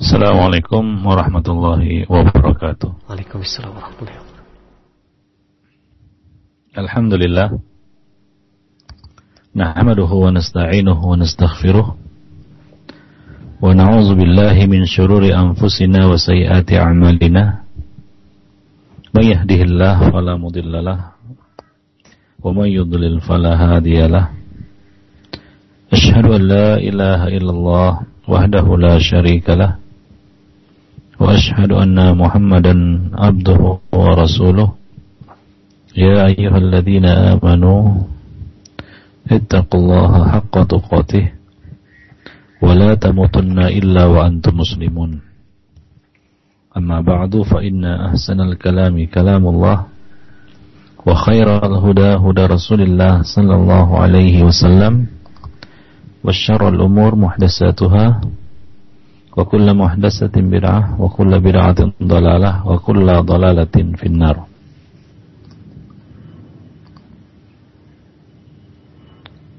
Assalamualaikum warahmatullahi wabarakatuh. Waalaikumsalam warahmatullahi wabarakatuh. Alhamdulillah. Nahmaduhu wa nasta'inuhu wa nastaghfiruh. Wa na'udzu billahi min shururi anfusina wa sayyiati a'malina. May yahdihillahu fala mudhillalah wa may yudlil fala hadiyalah. Ashhadu an la ilaha illallah wahdahu la syarika lah وأشهد أن محمدا عبده ورسوله. يا أيها الذين آمنوا اتقوا الله حق تقاته ولا تموتن إلا وأنتم مسلمون. أما بعد فإن أحسن الكلام كلام الله وخير الهدى هدى رسول الله صلى الله عليه وسلم والشر الأمور محدثاتها muhdatsatin bid'ah wa kullu bid'atin dhalalah wa kullu dhalalatin finnar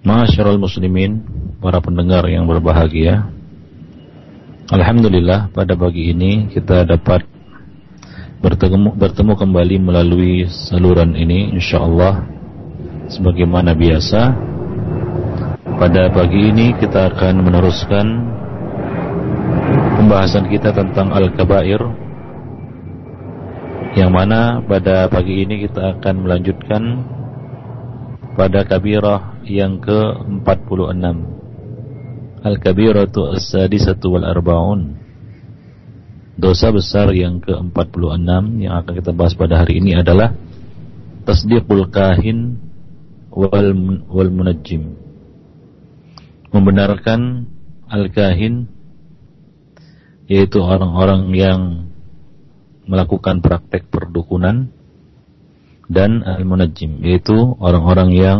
Masyarul muslimin, para pendengar yang berbahagia. Alhamdulillah pada pagi ini kita dapat bertemu bertemu kembali melalui saluran ini insyaallah sebagaimana biasa. Pada pagi ini kita akan meneruskan pembahasan kita tentang Al-Kabair yang mana pada pagi ini kita akan melanjutkan pada kabirah yang ke-46. Al-Kabiratu As-Sadisatu Wal Arba'un Dosa besar yang ke-46 yang akan kita bahas pada hari ini adalah Tasdiqul Kahin wal, wal Munajjim. Membenarkan Al-Kahin yaitu orang-orang yang melakukan praktek perdukunan dan al-munajjim yaitu orang-orang yang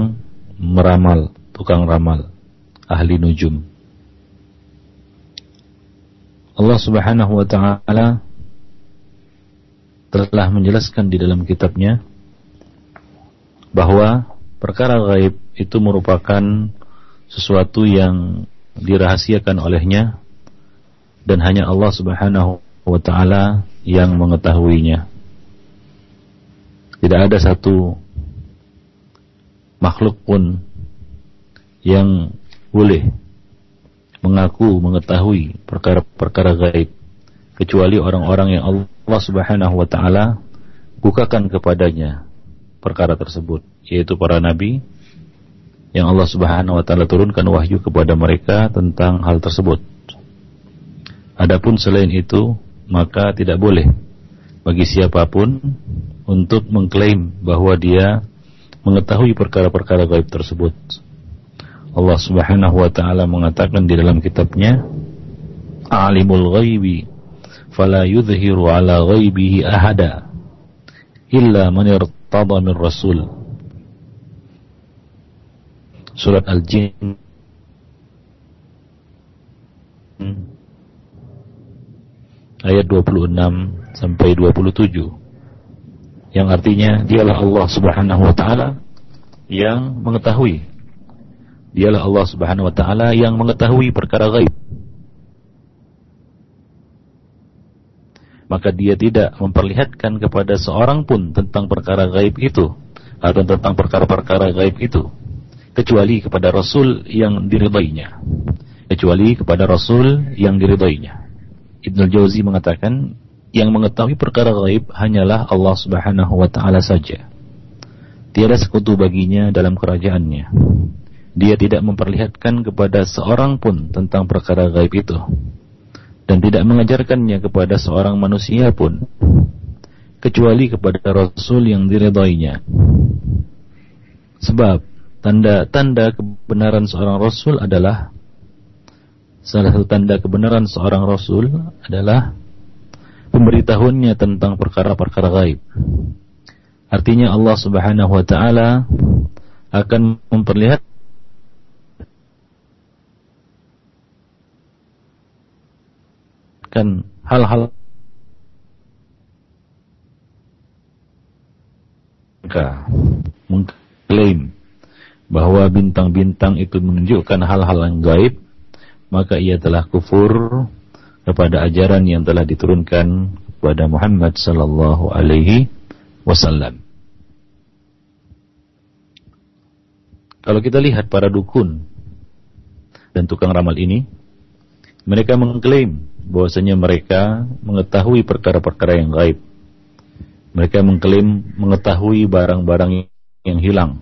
meramal, tukang ramal, ahli nujum. Allah Subhanahu wa taala telah menjelaskan di dalam kitabnya bahwa perkara gaib itu merupakan sesuatu yang dirahasiakan olehnya dan hanya Allah Subhanahu wa taala yang mengetahuinya. Tidak ada satu makhluk pun yang boleh mengaku mengetahui perkara-perkara gaib kecuali orang-orang yang Allah Subhanahu wa taala bukakan kepadanya perkara tersebut yaitu para nabi yang Allah Subhanahu wa taala turunkan wahyu kepada mereka tentang hal tersebut. Adapun selain itu, maka tidak boleh bagi siapa pun untuk mengklaim bahwa dia mengetahui perkara-perkara gaib tersebut. Allah Subhanahu wa taala mengatakan di dalam kitabnya, "Alimul ghaibi fala yudhiru ala ghaibihi ahada illa man irtada min rasul." Surat Al-Jin ayat 26 sampai 27 yang artinya dialah Allah Subhanahu wa taala yang mengetahui. Dialah Allah Subhanahu wa taala yang mengetahui perkara gaib. Maka dia tidak memperlihatkan kepada seorang pun tentang perkara gaib itu atau tentang perkara-perkara gaib itu kecuali kepada rasul yang diridainya. Kecuali kepada rasul yang diridainya Ibnu Jauzi mengatakan yang mengetahui perkara gaib hanyalah Allah Subhanahu wa taala saja. Tiada sekutu baginya dalam kerajaannya. Dia tidak memperlihatkan kepada seorang pun tentang perkara gaib itu dan tidak mengajarkannya kepada seorang manusia pun kecuali kepada rasul yang diridainya. Sebab tanda-tanda kebenaran seorang rasul adalah Salah satu tanda kebenaran seorang rasul adalah pemberitahuannya tentang perkara-perkara gaib. Artinya Allah Subhanahu wa taala akan memperlihatkan hal-hal mengklaim bahwa bintang-bintang itu menunjukkan hal-hal yang gaib maka ia telah kufur kepada ajaran yang telah diturunkan kepada Muhammad sallallahu alaihi wasallam. Kalau kita lihat para dukun dan tukang ramal ini, mereka mengklaim bahwasanya mereka mengetahui perkara-perkara yang gaib. Mereka mengklaim mengetahui barang-barang yang hilang.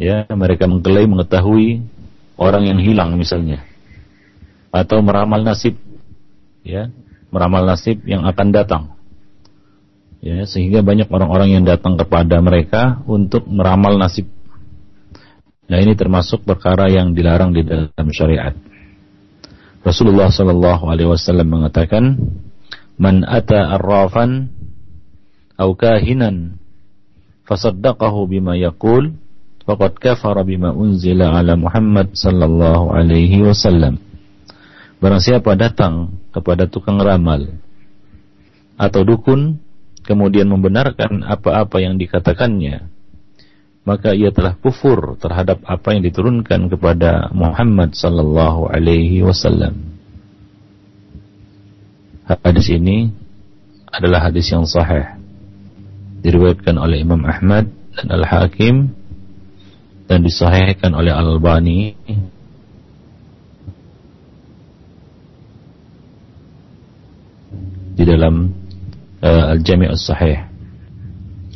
Ya, mereka mengklaim mengetahui orang yang hilang misalnya. Atau meramal nasib. Ya, meramal nasib yang akan datang. Ya, sehingga banyak orang-orang yang datang kepada mereka untuk meramal nasib. Nah, ini termasuk perkara yang dilarang di dalam syariat. Rasulullah sallallahu alaihi wasallam mengatakan, "Man ata arrafan aw kahinan fasaddaqahu bima yaqul faqad kafara bima unzila ala Muhammad sallallahu alaihi wasallam." Barang siapa datang kepada tukang ramal atau dukun kemudian membenarkan apa-apa yang dikatakannya maka ia telah kufur terhadap apa yang diturunkan kepada Muhammad sallallahu alaihi wasallam. Hadis ini adalah hadis yang sahih. Diriwayatkan oleh Imam Ahmad dan Al-Hakim dan disahihkan oleh Al-Albani di dalam uh, Al-Jami' As-Sahih.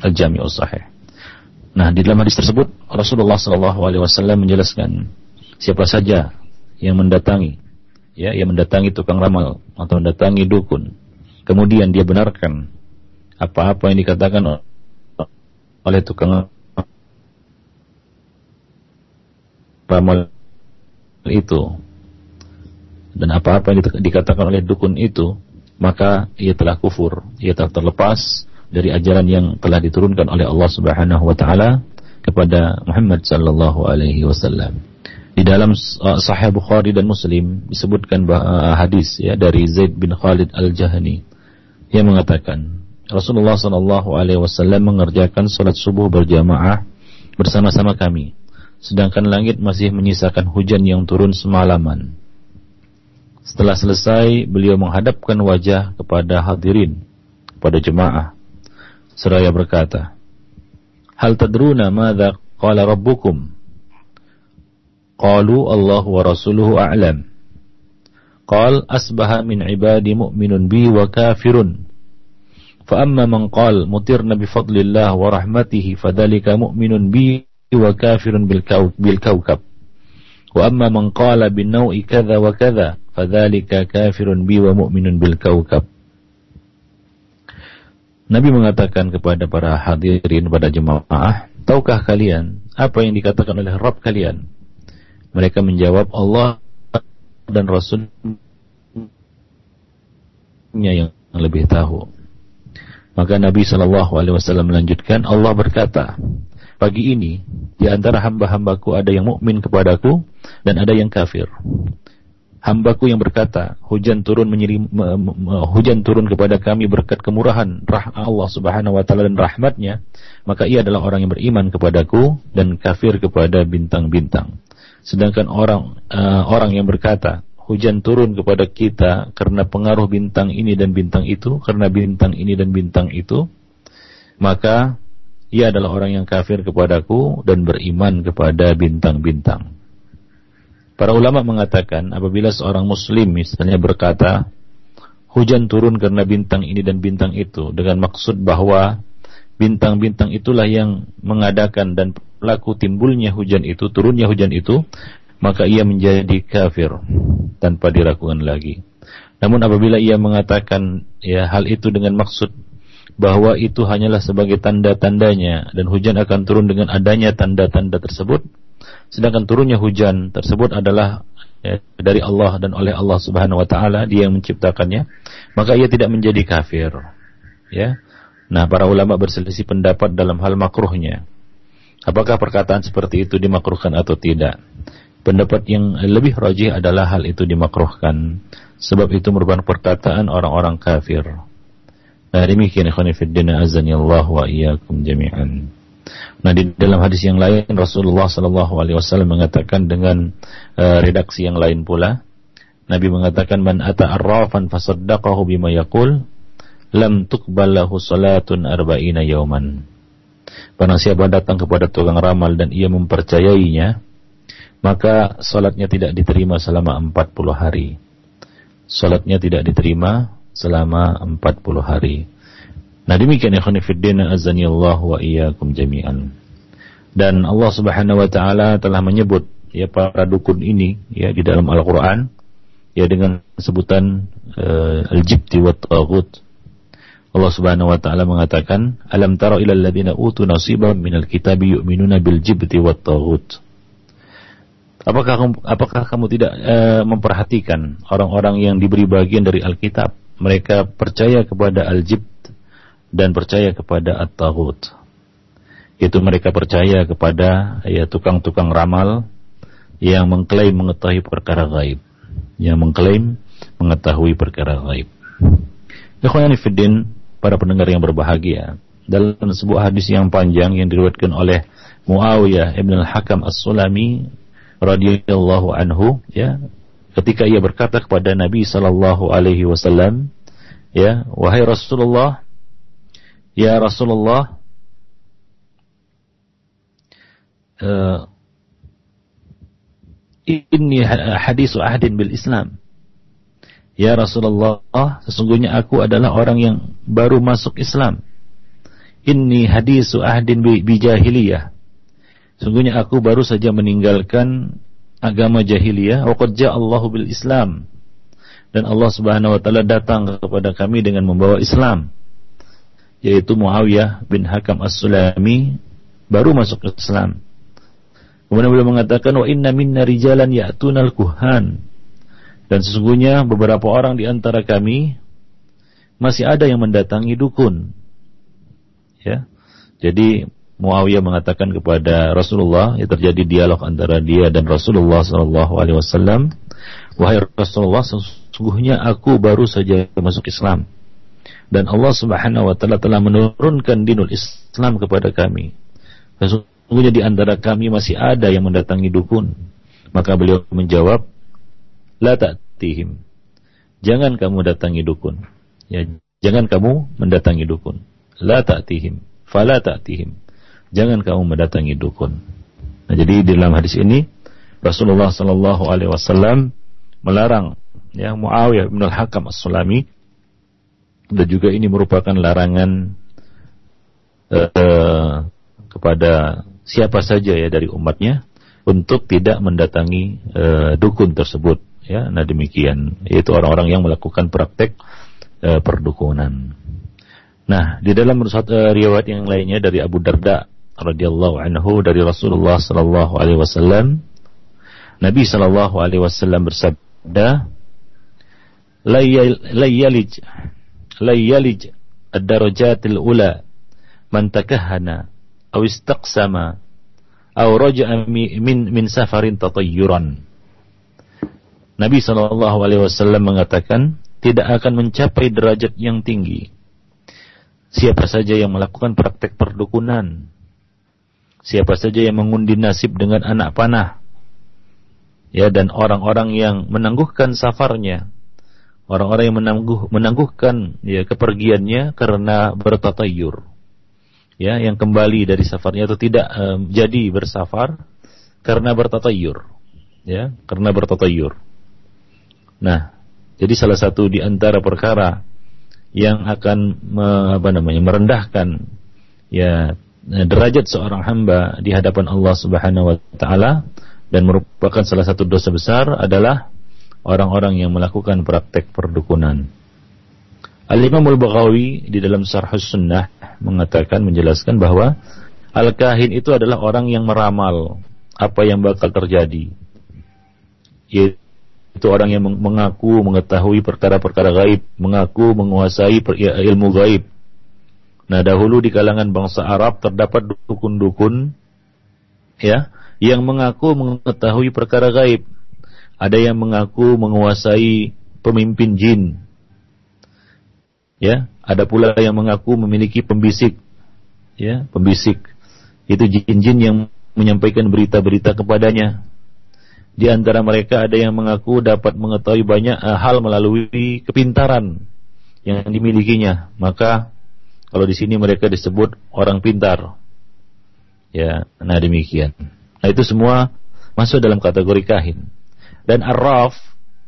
Al-Jami' As-Sahih. Nah, di dalam hadis tersebut Rasulullah Wasallam menjelaskan siapa saja yang mendatangi, ya, yang mendatangi tukang ramal atau mendatangi dukun, kemudian dia benarkan apa-apa yang dikatakan oleh tukang ramal itu dan apa-apa yang dikatakan oleh dukun itu maka ia telah kufur, ia telah terlepas dari ajaran yang telah diturunkan oleh Allah Subhanahu wa taala kepada Muhammad sallallahu alaihi wasallam. Di dalam uh, Sahih Bukhari dan Muslim disebutkan uh, hadis ya dari Zaid bin Khalid Al-Jahani yang mengatakan Rasulullah sallallahu alaihi wasallam mengerjakan salat subuh berjamaah bersama-sama kami sedangkan langit masih menyisakan hujan yang turun semalaman. Setelah selesai, beliau menghadapkan wajah kepada hadirin, kepada jemaah seraya berkata, Hal tadruna madza qala rabbukum? Qalu Allah wa rasuluhu a'lam. Qal asbaha min ibadi mu'minun bi wa kafirun. فأما من قال مطرنا بفضل الله ورحمته فذلك مؤمن بي وكافر بالكوكب وأما من قال بالنوء كذا وكذا fadzalika kafirun bi wa mu'minun bil kaukab. Nabi mengatakan kepada para hadirin pada jemaah, tahukah kalian apa yang dikatakan oleh Rabb kalian? Mereka menjawab Allah dan Rasulnya yang lebih tahu. Maka Nabi Shallallahu Alaihi Wasallam melanjutkan, Allah berkata, pagi ini di antara hamba-hambaku ada yang mukmin kepadaku dan ada yang kafir hambaku yang berkata, hujan turun menyirim, hujan turun kepada kami berkat kemurahan rah Allah Subhanahu wa taala dan rahmatnya, maka ia adalah orang yang beriman kepadaku dan kafir kepada bintang-bintang. Sedangkan orang uh, orang yang berkata, hujan turun kepada kita karena pengaruh bintang ini dan bintang itu, karena bintang ini dan bintang itu, maka ia adalah orang yang kafir kepadaku dan beriman kepada bintang-bintang. Para ulama mengatakan apabila seorang muslim misalnya berkata hujan turun karena bintang ini dan bintang itu dengan maksud bahwa bintang-bintang itulah yang mengadakan dan pelaku timbulnya hujan itu, turunnya hujan itu, maka ia menjadi kafir tanpa diragukan lagi. Namun apabila ia mengatakan ya hal itu dengan maksud bahwa itu hanyalah sebagai tanda-tandanya dan hujan akan turun dengan adanya tanda-tanda tersebut, Sedangkan turunnya hujan tersebut adalah ya, dari Allah dan oleh Allah Subhanahu wa taala, Dia yang menciptakannya, maka ia tidak menjadi kafir. Ya. Nah, para ulama berselisih pendapat dalam hal makruhnya. Apakah perkataan seperti itu dimakruhkan atau tidak? Pendapat yang lebih rajih adalah hal itu dimakruhkan sebab itu merupakan perkataan orang-orang kafir. Nah, demikian ikhwan fillah azani wa iyyakum jami'an. Nah di dalam hadis yang lain Rasulullah Shallallahu Alaihi Wasallam mengatakan dengan uh, redaksi yang lain pula, Nabi mengatakan man ata arrafan fasaddaqahu bima yaqul lam tuqbal lahu salatun arba'ina yauman. Barang siapa datang kepada tukang ramal dan ia mempercayainya, maka salatnya tidak diterima selama 40 hari. Salatnya tidak diterima selama 40 hari. Nah demikian ya khonifuddin azani Allah wa iyyakum jami'an. Dan Allah Subhanahu wa taala telah menyebut ya para dukun ini ya di dalam Al-Qur'an ya dengan sebutan uh, al-jibti wa taghut. Allah Subhanahu wa taala mengatakan, "Alam tara ilal ladzina utu nasiban minal kitabi yu'minuna bil jibti wat taghut." Apakah apakah kamu tidak uh, memperhatikan orang-orang yang diberi bagian dari Alkitab? Mereka percaya kepada al-jibt dan percaya kepada at-taghut. Itu mereka percaya kepada ya tukang-tukang ramal yang mengklaim mengetahui perkara gaib yang mengklaim mengetahui perkara gaib. Ikhwan Fiddin, para pendengar yang berbahagia, dalam sebuah hadis yang panjang yang diriwayatkan oleh Muawiyah Ibn al-Hakam As-Sulami radhiyallahu anhu ya ketika ia berkata kepada Nabi sallallahu alaihi wasallam ya wahai Rasulullah ya Rasulullah uh, Inni hadisu ahdin bil Islam. Ya Rasulullah, sesungguhnya aku adalah orang yang baru masuk Islam. Inni hadisu ahdin bi, bi jahiliyah. Sesungguhnya aku baru saja meninggalkan agama jahiliyah. Waqad Allahu bil Islam. Dan Allah Subhanahu wa taala datang kepada kami dengan membawa Islam. Yaitu Muawiyah bin Hakam As-Sulami baru masuk Islam. Kemudian beliau mengatakan wa inna minna rijalan ya'tunal kuhan. Dan sesungguhnya beberapa orang di antara kami masih ada yang mendatangi dukun. Ya. Jadi Muawiyah mengatakan kepada Rasulullah, ya terjadi dialog antara dia dan Rasulullah sallallahu alaihi wasallam, "Wahai Rasulullah, sesungguhnya aku baru saja masuk Islam dan Allah Subhanahu wa taala telah menurunkan dinul Islam kepada kami. Sungguhnya di antara kami masih ada yang mendatangi dukun. Maka beliau menjawab, La ta'tihim. Jangan kamu datangi dukun. Ya, jangan kamu mendatangi dukun. La ta'tihim. Fala ta'tihim. Jangan kamu mendatangi dukun. Nah, jadi di dalam hadis ini Rasulullah Shallallahu Alaihi Wasallam melarang yang Muawiyah bin Al Hakam As Sulami dan juga ini merupakan larangan uh, kepada siapa saja ya dari umatnya untuk tidak mendatangi e, dukun tersebut. Ya nah demikian. Yaitu orang-orang yang melakukan praktek e, perdukunan. Nah di dalam e, riwayat yang lainnya dari Abu Darda radhiyallahu anhu dari Rasulullah sallallahu alaihi wasallam Nabi sallallahu alaihi wasallam bersabda la yalij la ad-darajatil ula man takahhana aw istaqsama aw raja'a min min safarin tatayyuran. Nabi sallallahu alaihi wasallam mengatakan tidak akan mencapai derajat yang tinggi siapa saja yang melakukan praktek perdukunan. Siapa saja yang mengundi nasib dengan anak panah. Ya dan orang-orang yang menangguhkan safarnya orang-orang yang menangguh menangguhkan ya kepergiannya karena bertatayur ya yang kembali dari safarnya atau tidak um, jadi bersafar karena bertatayur ya karena bertatayur nah jadi salah satu di antara perkara yang akan me, apa namanya merendahkan ya derajat seorang hamba di hadapan Allah Subhanahu wa taala dan merupakan salah satu dosa besar adalah orang-orang yang melakukan praktek perdukunan. Al-Imam Al-Baghawi di dalam Sarh Sunnah mengatakan menjelaskan bahwa al-kahin itu adalah orang yang meramal apa yang bakal terjadi. Yaitu orang yang mengaku mengetahui perkara-perkara gaib, mengaku menguasai ya, ilmu gaib. Nah, dahulu di kalangan bangsa Arab terdapat dukun-dukun ya yang mengaku mengetahui perkara gaib. Ada yang mengaku menguasai pemimpin jin, Ya, ada pula yang mengaku memiliki pembisik. Ya, pembisik. Itu jin-jin yang menyampaikan berita-berita kepadanya. Di antara mereka ada yang mengaku dapat mengetahui banyak uh, hal melalui kepintaran yang dimilikinya. Maka kalau di sini mereka disebut orang pintar. Ya, nah demikian. Nah itu semua masuk dalam kategori kahin. Dan arraf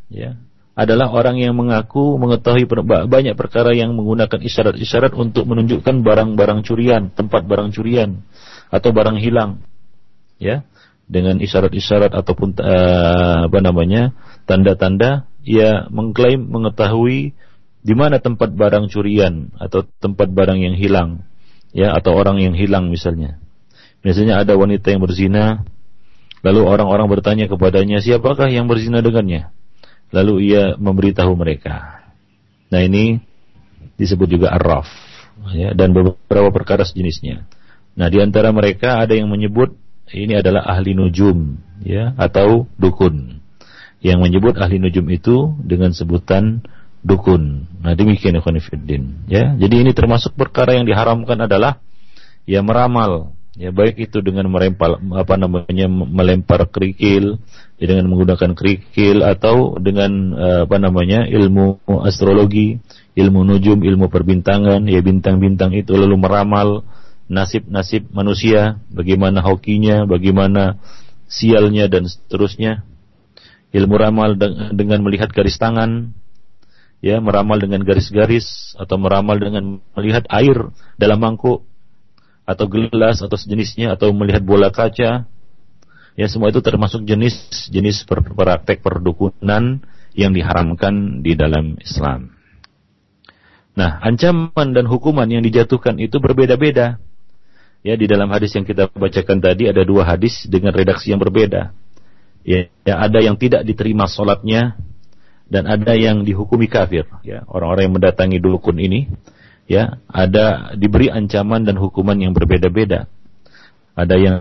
ya, adalah orang yang mengaku mengetahui banyak perkara yang menggunakan isyarat-isyarat untuk menunjukkan barang-barang curian, tempat barang curian atau barang hilang. Ya, dengan isyarat-isyarat ataupun uh, apa namanya? tanda-tanda ia mengklaim mengetahui di mana tempat barang curian atau tempat barang yang hilang, ya atau orang yang hilang misalnya. Misalnya ada wanita yang berzina, lalu orang-orang bertanya kepadanya, siapakah yang berzina dengannya? Lalu ia memberitahu mereka. Nah ini disebut juga arraf, ya, dan beberapa perkara sejenisnya. Nah di antara mereka ada yang menyebut ini adalah ahli nujum, ya, atau dukun. Yang menyebut ahli nujum itu dengan sebutan dukun. Nah demikian ya ya. Jadi ini termasuk perkara yang diharamkan adalah ya meramal ya baik itu dengan merempal apa namanya melempar kerikil ya, dengan menggunakan kerikil atau dengan eh, apa namanya ilmu astrologi ilmu nujum ilmu perbintangan ya bintang-bintang itu lalu meramal nasib-nasib manusia bagaimana hokinya bagaimana sialnya dan seterusnya. Ilmu ramal dengan melihat garis tangan ya meramal dengan garis-garis atau meramal dengan melihat air dalam mangkuk atau gelas atau sejenisnya atau melihat bola kaca ya semua itu termasuk jenis-jenis praktek perdukunan yang diharamkan di dalam Islam. Nah, ancaman dan hukuman yang dijatuhkan itu berbeda-beda. Ya, di dalam hadis yang kita bacakan tadi ada dua hadis dengan redaksi yang berbeda. Ya, ya ada yang tidak diterima sholatnya dan ada yang dihukumi kafir. Ya, orang-orang yang mendatangi dukun ini ya ada diberi ancaman dan hukuman yang berbeda-beda. Ada yang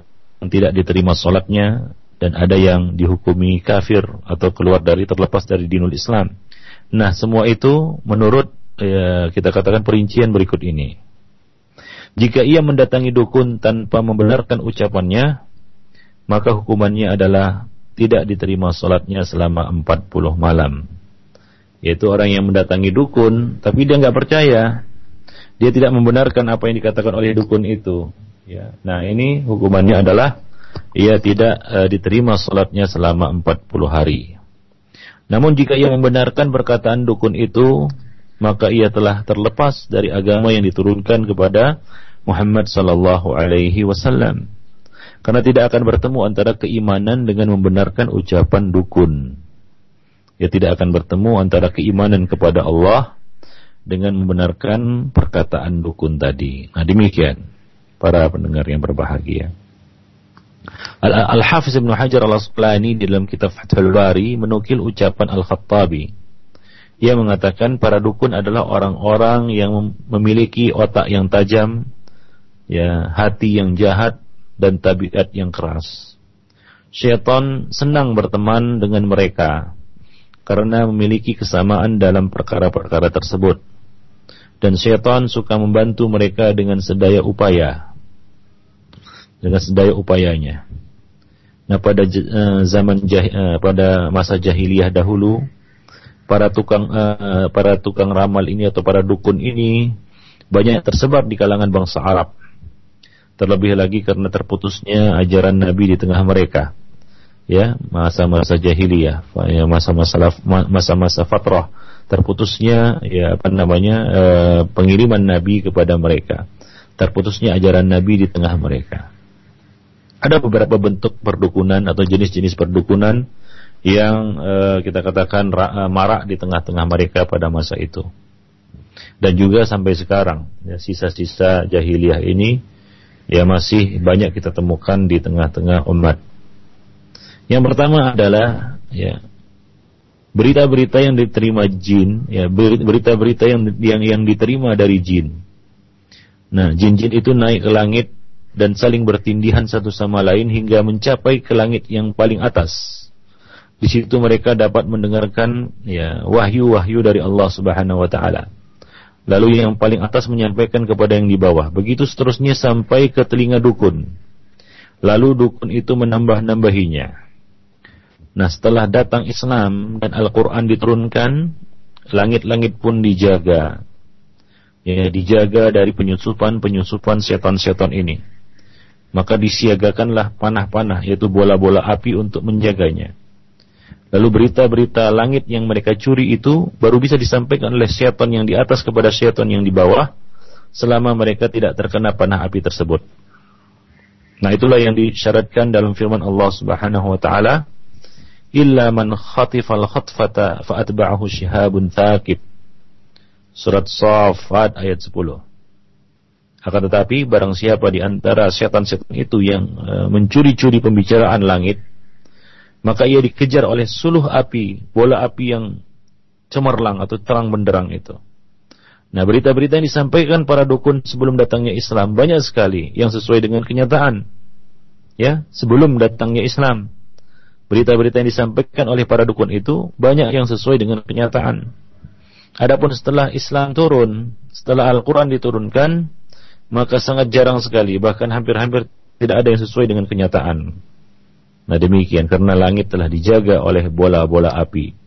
tidak diterima sholatnya dan ada yang dihukumi kafir atau keluar dari terlepas dari dinul Islam. Nah semua itu menurut ya, kita katakan perincian berikut ini. Jika ia mendatangi dukun tanpa membenarkan ucapannya, maka hukumannya adalah tidak diterima sholatnya selama 40 malam. Yaitu orang yang mendatangi dukun, tapi dia nggak percaya, dia tidak membenarkan apa yang dikatakan oleh dukun itu. Ya. Nah ini hukumannya adalah ia tidak uh, diterima sholatnya selama 40 hari. Namun jika ia membenarkan perkataan dukun itu, maka ia telah terlepas dari agama yang diturunkan kepada Muhammad sallallahu alaihi wasallam. Karena tidak akan bertemu antara keimanan dengan membenarkan ucapan dukun. Ia tidak akan bertemu antara keimanan kepada Allah dengan membenarkan perkataan dukun tadi. Nah demikian para pendengar yang berbahagia. Al-Hafiz Ibn Hajar Al-Asqalani di dalam kitab Fathul Bari menukil ucapan Al-Khattabi. Ia mengatakan para dukun adalah orang-orang yang memiliki otak yang tajam, ya, hati yang jahat dan tabiat yang keras. Syaitan senang berteman dengan mereka karena memiliki kesamaan dalam perkara-perkara tersebut dan syaitan suka membantu mereka dengan sedaya upaya. Dengan sedaya upayanya. Nah pada uh, zaman jah, uh, pada masa jahiliyah dahulu para tukang uh, para tukang ramal ini atau para dukun ini banyak tersebar di kalangan bangsa Arab. Terlebih lagi karena terputusnya ajaran Nabi di tengah mereka. Ya masa-masa jahiliyah ya masa-masa masa-masa fatrah terputusnya ya apa namanya e, pengiriman Nabi kepada mereka, terputusnya ajaran Nabi di tengah mereka. Ada beberapa bentuk perdukunan atau jenis-jenis perdukunan yang e, kita katakan ra, e, marak di tengah-tengah mereka pada masa itu. Dan juga sampai sekarang ya, sisa-sisa jahiliyah ini ya masih banyak kita temukan di tengah-tengah umat. Yang pertama adalah ya berita-berita yang diterima jin, ya berita-berita yang yang yang diterima dari jin. Nah, jin-jin itu naik ke langit dan saling bertindihan satu sama lain hingga mencapai ke langit yang paling atas. Di situ mereka dapat mendengarkan ya wahyu-wahyu dari Allah Subhanahu wa taala. Lalu yang paling atas menyampaikan kepada yang di bawah. Begitu seterusnya sampai ke telinga dukun. Lalu dukun itu menambah-nambahinya Nah, setelah datang Islam dan Al-Qur'an diturunkan, langit-langit pun dijaga. Ya, dijaga dari penyusupan-penyusupan setan-setan ini. Maka disiagakanlah panah-panah yaitu bola-bola api untuk menjaganya. Lalu berita-berita langit yang mereka curi itu baru bisa disampaikan oleh setan yang di atas kepada setan yang di bawah selama mereka tidak terkena panah api tersebut. Nah, itulah yang disyaratkan dalam firman Allah Subhanahu wa taala, "Illa man khatifal khatfata fa atba'ahu shihabun thaqib." Surat Safat ayat 10. Akan tetapi barang siapa di antara setan-setan itu yang uh, mencuri-curi pembicaraan langit, maka ia dikejar oleh suluh api, bola api yang cemerlang atau terang benderang itu. Nah, berita-berita yang disampaikan para dukun sebelum datangnya Islam banyak sekali yang sesuai dengan kenyataan. Ya, sebelum datangnya Islam. Berita-berita yang disampaikan oleh para dukun itu banyak yang sesuai dengan kenyataan. Adapun setelah Islam turun, setelah Al-Quran diturunkan, maka sangat jarang sekali, bahkan hampir-hampir tidak ada yang sesuai dengan kenyataan. Nah demikian karena langit telah dijaga oleh bola-bola api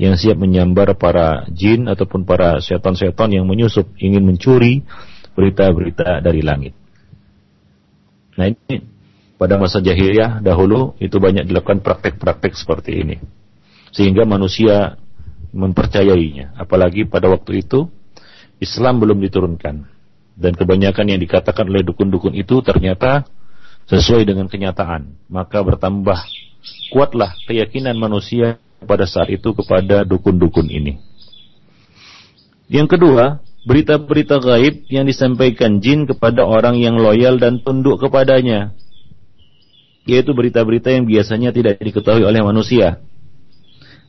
yang siap menyambar para jin ataupun para setan-setan yang menyusup ingin mencuri berita-berita dari langit. Nah ini pada masa jahiliyah dahulu itu banyak dilakukan praktek-praktek seperti ini. Sehingga manusia mempercayainya. Apalagi pada waktu itu Islam belum diturunkan. Dan kebanyakan yang dikatakan oleh dukun-dukun itu ternyata sesuai dengan kenyataan, maka bertambah kuatlah keyakinan manusia pada saat itu kepada dukun-dukun ini. Yang kedua, berita-berita gaib yang disampaikan jin kepada orang yang loyal dan tunduk kepadanya, yaitu berita-berita yang biasanya tidak diketahui oleh manusia,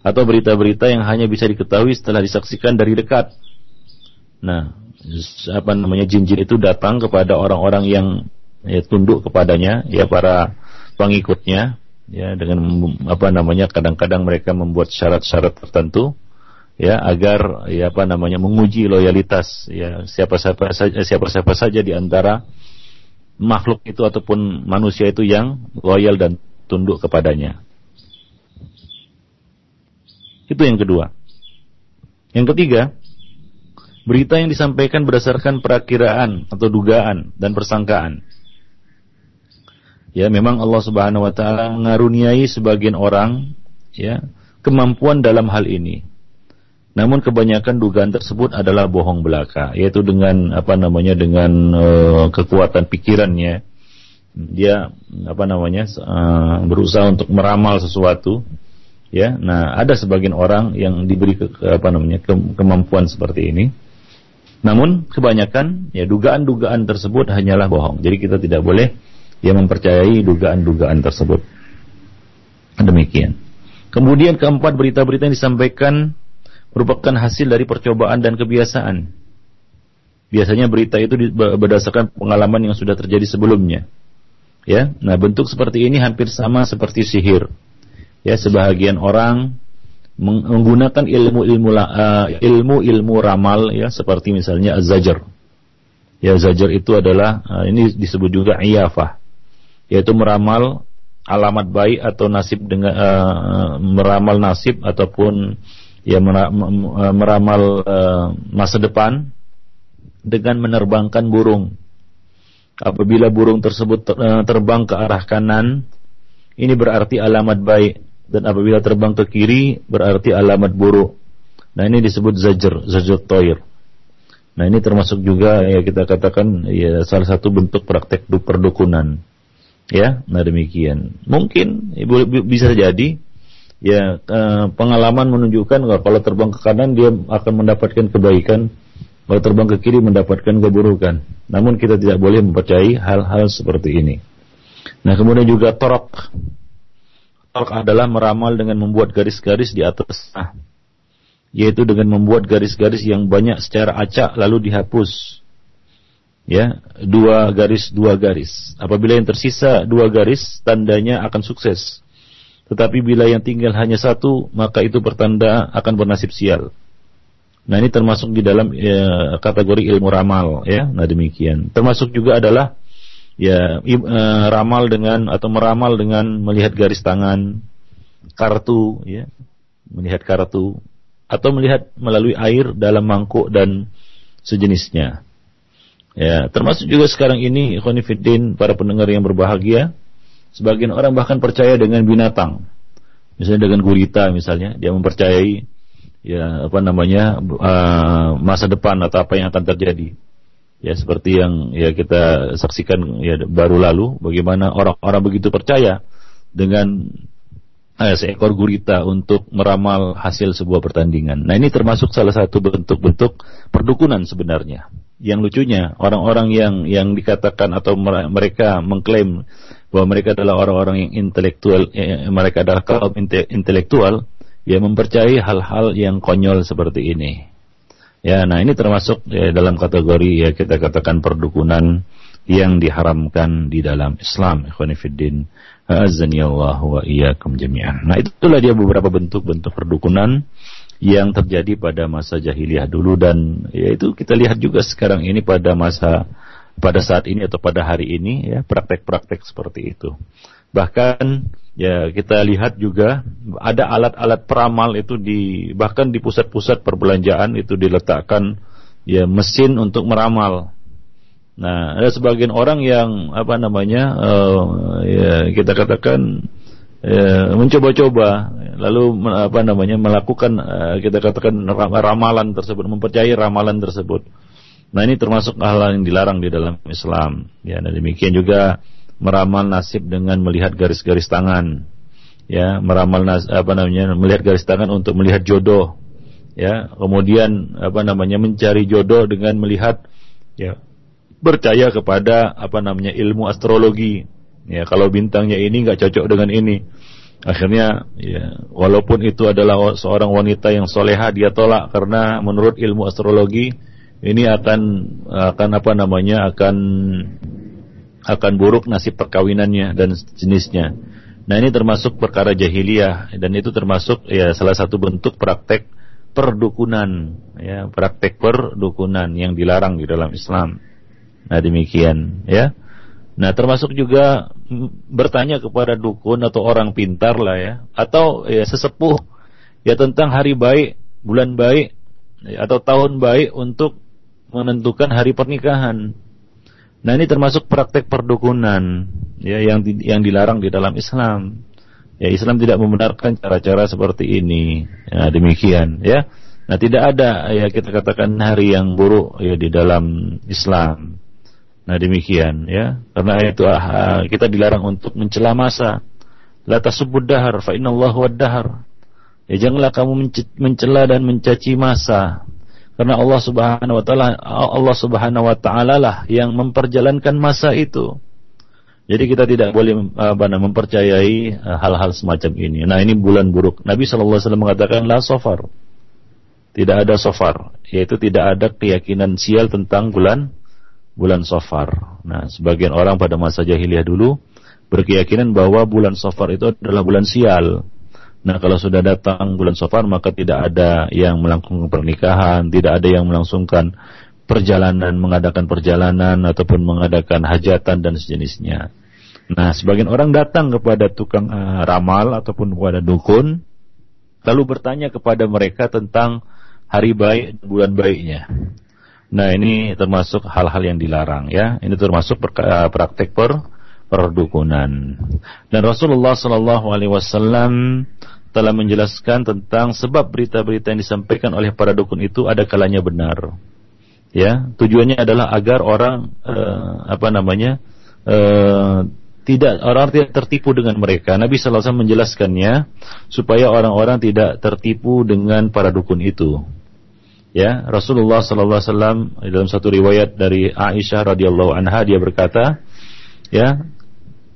atau berita-berita yang hanya bisa diketahui setelah disaksikan dari dekat. Nah, apa namanya jin-jin itu datang kepada orang-orang yang ya, tunduk kepadanya ya para pengikutnya ya dengan apa namanya kadang-kadang mereka membuat syarat-syarat tertentu ya agar ya apa namanya menguji loyalitas ya siapa-siapa saja siapa-siapa saja di antara makhluk itu ataupun manusia itu yang loyal dan tunduk kepadanya. Itu yang kedua. Yang ketiga, berita yang disampaikan berdasarkan perakiraan atau dugaan dan persangkaan. Ya, memang Allah Subhanahu wa taala mengaruniai sebagian orang ya kemampuan dalam hal ini. Namun kebanyakan dugaan tersebut adalah bohong belaka, yaitu dengan apa namanya dengan uh, kekuatan pikirannya dia apa namanya uh, berusaha untuk meramal sesuatu ya. Nah, ada sebagian orang yang diberi ke, apa namanya ke, kemampuan seperti ini. Namun kebanyakan ya dugaan-dugaan tersebut hanyalah bohong. Jadi kita tidak boleh yang mempercayai dugaan-dugaan tersebut. Demikian. Kemudian keempat berita-berita yang disampaikan merupakan hasil dari percobaan dan kebiasaan. Biasanya berita itu berdasarkan pengalaman yang sudah terjadi sebelumnya. Ya, nah bentuk seperti ini hampir sama seperti sihir. Ya, sebahagian orang menggunakan ilmu-ilmu ilmu-ilmu ramal ya seperti misalnya az-zajar. Ya, zajar itu adalah uh, ini disebut juga iyafah yaitu meramal alamat baik atau nasib dengan uh, meramal nasib ataupun ya meramal uh, masa depan dengan menerbangkan burung. Apabila burung tersebut terbang ke arah kanan, ini berarti alamat baik dan apabila terbang ke kiri berarti alamat buruk. Nah ini disebut zajr, zajr toir. Nah ini termasuk juga ya kita katakan ya salah satu bentuk praktek perdukunan. Ya, nah demikian. Mungkin ibu bisa jadi ya eh, pengalaman menunjukkan kalau terbang ke kanan dia akan mendapatkan kebaikan, kalau terbang ke kiri mendapatkan keburukan. Namun kita tidak boleh mempercayai hal-hal seperti ini. Nah, kemudian juga torok. Torok adalah meramal dengan membuat garis-garis di atas nah, yaitu dengan membuat garis-garis yang banyak secara acak lalu dihapus ya dua garis dua garis. Apabila yang tersisa dua garis, tandanya akan sukses. Tetapi bila yang tinggal hanya satu, maka itu pertanda akan bernasib sial. Nah ini termasuk di dalam ya, kategori ilmu ramal, ya. Nah demikian. Termasuk juga adalah ya e, ramal dengan atau meramal dengan melihat garis tangan kartu, ya, melihat kartu, atau melihat melalui air dalam mangkuk dan sejenisnya. Ya, termasuk juga sekarang ini Ikhwanifiddin para pendengar yang berbahagia, sebagian orang bahkan percaya dengan binatang. Misalnya dengan gurita misalnya, dia mempercayai ya apa namanya uh, masa depan atau apa yang akan terjadi. Ya seperti yang ya kita saksikan ya baru lalu bagaimana orang-orang begitu percaya dengan eh, seekor gurita untuk meramal hasil sebuah pertandingan. Nah ini termasuk salah satu bentuk-bentuk perdukunan sebenarnya yang lucunya orang-orang yang yang dikatakan atau mereka mengklaim bahwa mereka adalah orang-orang yang intelektual eh, mereka adalah kaum intelektual yang mempercayai hal-hal yang konyol seperti ini. Ya, nah ini termasuk ya, dalam kategori ya kita katakan perdukunan yang diharamkan di dalam Islam. Ikhwanifiddin, azani Allah wa iyyakum jami'an. Nah, itulah dia beberapa bentuk-bentuk perdukunan yang terjadi pada masa jahiliyah dulu dan yaitu kita lihat juga sekarang ini pada masa pada saat ini atau pada hari ini ya praktek-praktek seperti itu. Bahkan ya kita lihat juga ada alat-alat peramal itu di bahkan di pusat-pusat perbelanjaan itu diletakkan ya mesin untuk meramal. Nah, ada sebagian orang yang apa namanya uh, ya kita katakan ya, mencoba-coba lalu apa namanya melakukan uh, kita katakan ramalan tersebut mempercayai ramalan tersebut nah ini termasuk hal yang dilarang di dalam Islam. Ya dan demikian juga meramal nasib dengan melihat garis-garis tangan. Ya meramal nas, apa namanya melihat garis tangan untuk melihat jodoh. Ya kemudian apa namanya mencari jodoh dengan melihat ya percaya kepada apa namanya ilmu astrologi. Ya, kalau bintangnya ini nggak cocok dengan ini, akhirnya ya walaupun itu adalah seorang wanita yang soleha dia tolak. Karena menurut ilmu astrologi ini akan akan apa namanya akan akan buruk nasib perkawinannya dan jenisnya. Nah ini termasuk perkara jahiliyah dan itu termasuk ya salah satu bentuk praktek perdukunan ya praktek perdukunan yang dilarang di dalam Islam. Nah demikian ya. Nah, termasuk juga bertanya kepada dukun atau orang pintar lah ya, atau ya sesepuh ya tentang hari baik, bulan baik ya, atau tahun baik untuk menentukan hari pernikahan. Nah, ini termasuk praktek perdukunan ya yang yang dilarang di dalam Islam. Ya, Islam tidak membenarkan cara-cara seperti ini. Ya, demikian ya. Nah, tidak ada ya kita katakan hari yang buruk ya di dalam Islam. Nah demikian ya. Karena itu ah, kita dilarang untuk mencela masa. La tasubud dahar fa innallahu wad-dahar. Ya janganlah kamu mencela dan mencaci masa. Karena Allah Subhanahu wa taala Allah Subhanahu wa taala lah yang memperjalankan masa itu. Jadi kita tidak boleh apa mempercayai ah, hal-hal semacam ini. Nah, ini bulan buruk. Nabi sallallahu alaihi wasallam mengatakan la safar. Tidak ada safar, yaitu tidak ada keyakinan sial tentang bulan bulan Safar. Nah, sebagian orang pada masa jahiliyah dulu berkeyakinan bahwa bulan Safar itu adalah bulan sial. Nah, kalau sudah datang bulan Safar maka tidak ada yang melangsungkan pernikahan, tidak ada yang melangsungkan perjalanan, mengadakan perjalanan ataupun mengadakan hajatan dan sejenisnya. Nah, sebagian orang datang kepada tukang uh, ramal ataupun kepada dukun lalu bertanya kepada mereka tentang hari baik bulan baiknya. Nah ini termasuk hal-hal yang dilarang ya. Ini termasuk eh, praktek per perdukunan. Dan Rasulullah Shallallahu Alaihi Wasallam telah menjelaskan tentang sebab berita-berita yang disampaikan oleh para dukun itu ada kalanya benar. Ya, tujuannya adalah agar orang uh, apa namanya uh, tidak orang tidak tertipu dengan mereka. Nabi Sallallahu Alaihi Wasallam menjelaskannya supaya orang-orang tidak tertipu dengan para dukun itu ya Rasulullah sallallahu alaihi wasallam dalam satu riwayat dari Aisyah radhiyallahu anha dia berkata ya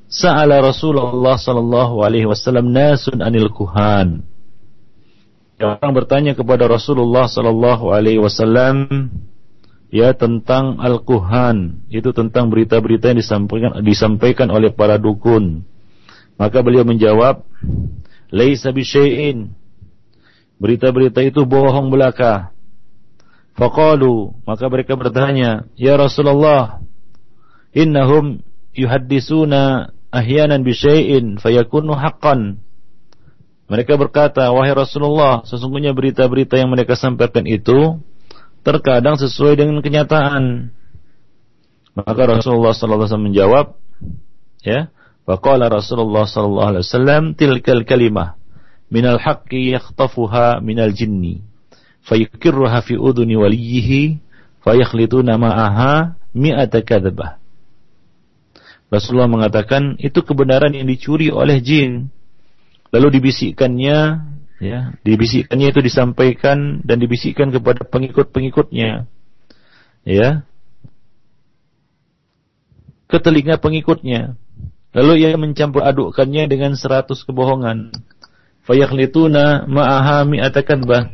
Sa'ala Rasulullah sallallahu alaihi wasallam nasun anil kuhan. Orang bertanya kepada Rasulullah sallallahu alaihi wasallam ya tentang al-kuhan. Itu tentang berita-berita yang disampaikan disampaikan oleh para dukun. Maka beliau menjawab laisa bisyai'in berita-berita itu bohong belaka. Faqalu, maka mereka bertanya, "Ya Rasulullah, innahum yuhaddisuna ahyanan bi syai'in fayakunu haqqan Mereka berkata, "Wahai Rasulullah, sesungguhnya berita-berita yang mereka sampaikan itu terkadang sesuai dengan kenyataan." Maka Rasulullah sallallahu alaihi wasallam menjawab, ya, Faqala Rasulullah sallallahu alaihi wasallam, "Tilkal kalimah minal haqqi yakhtafuha minal jinni, fayukirruha fi udhuni waliyihi, fayakhlituna ma'aha mi'ata kadzabah." Rasulullah mengatakan itu kebenaran yang dicuri oleh jin. Lalu dibisikkannya, ya, dibisikkannya itu disampaikan dan dibisikkan kepada pengikut-pengikutnya. Ya. Ke telinga pengikutnya. Lalu ia mencampur adukkannya dengan seratus kebohongan. Fayakhlituna ma'aha mi'ata kadbah.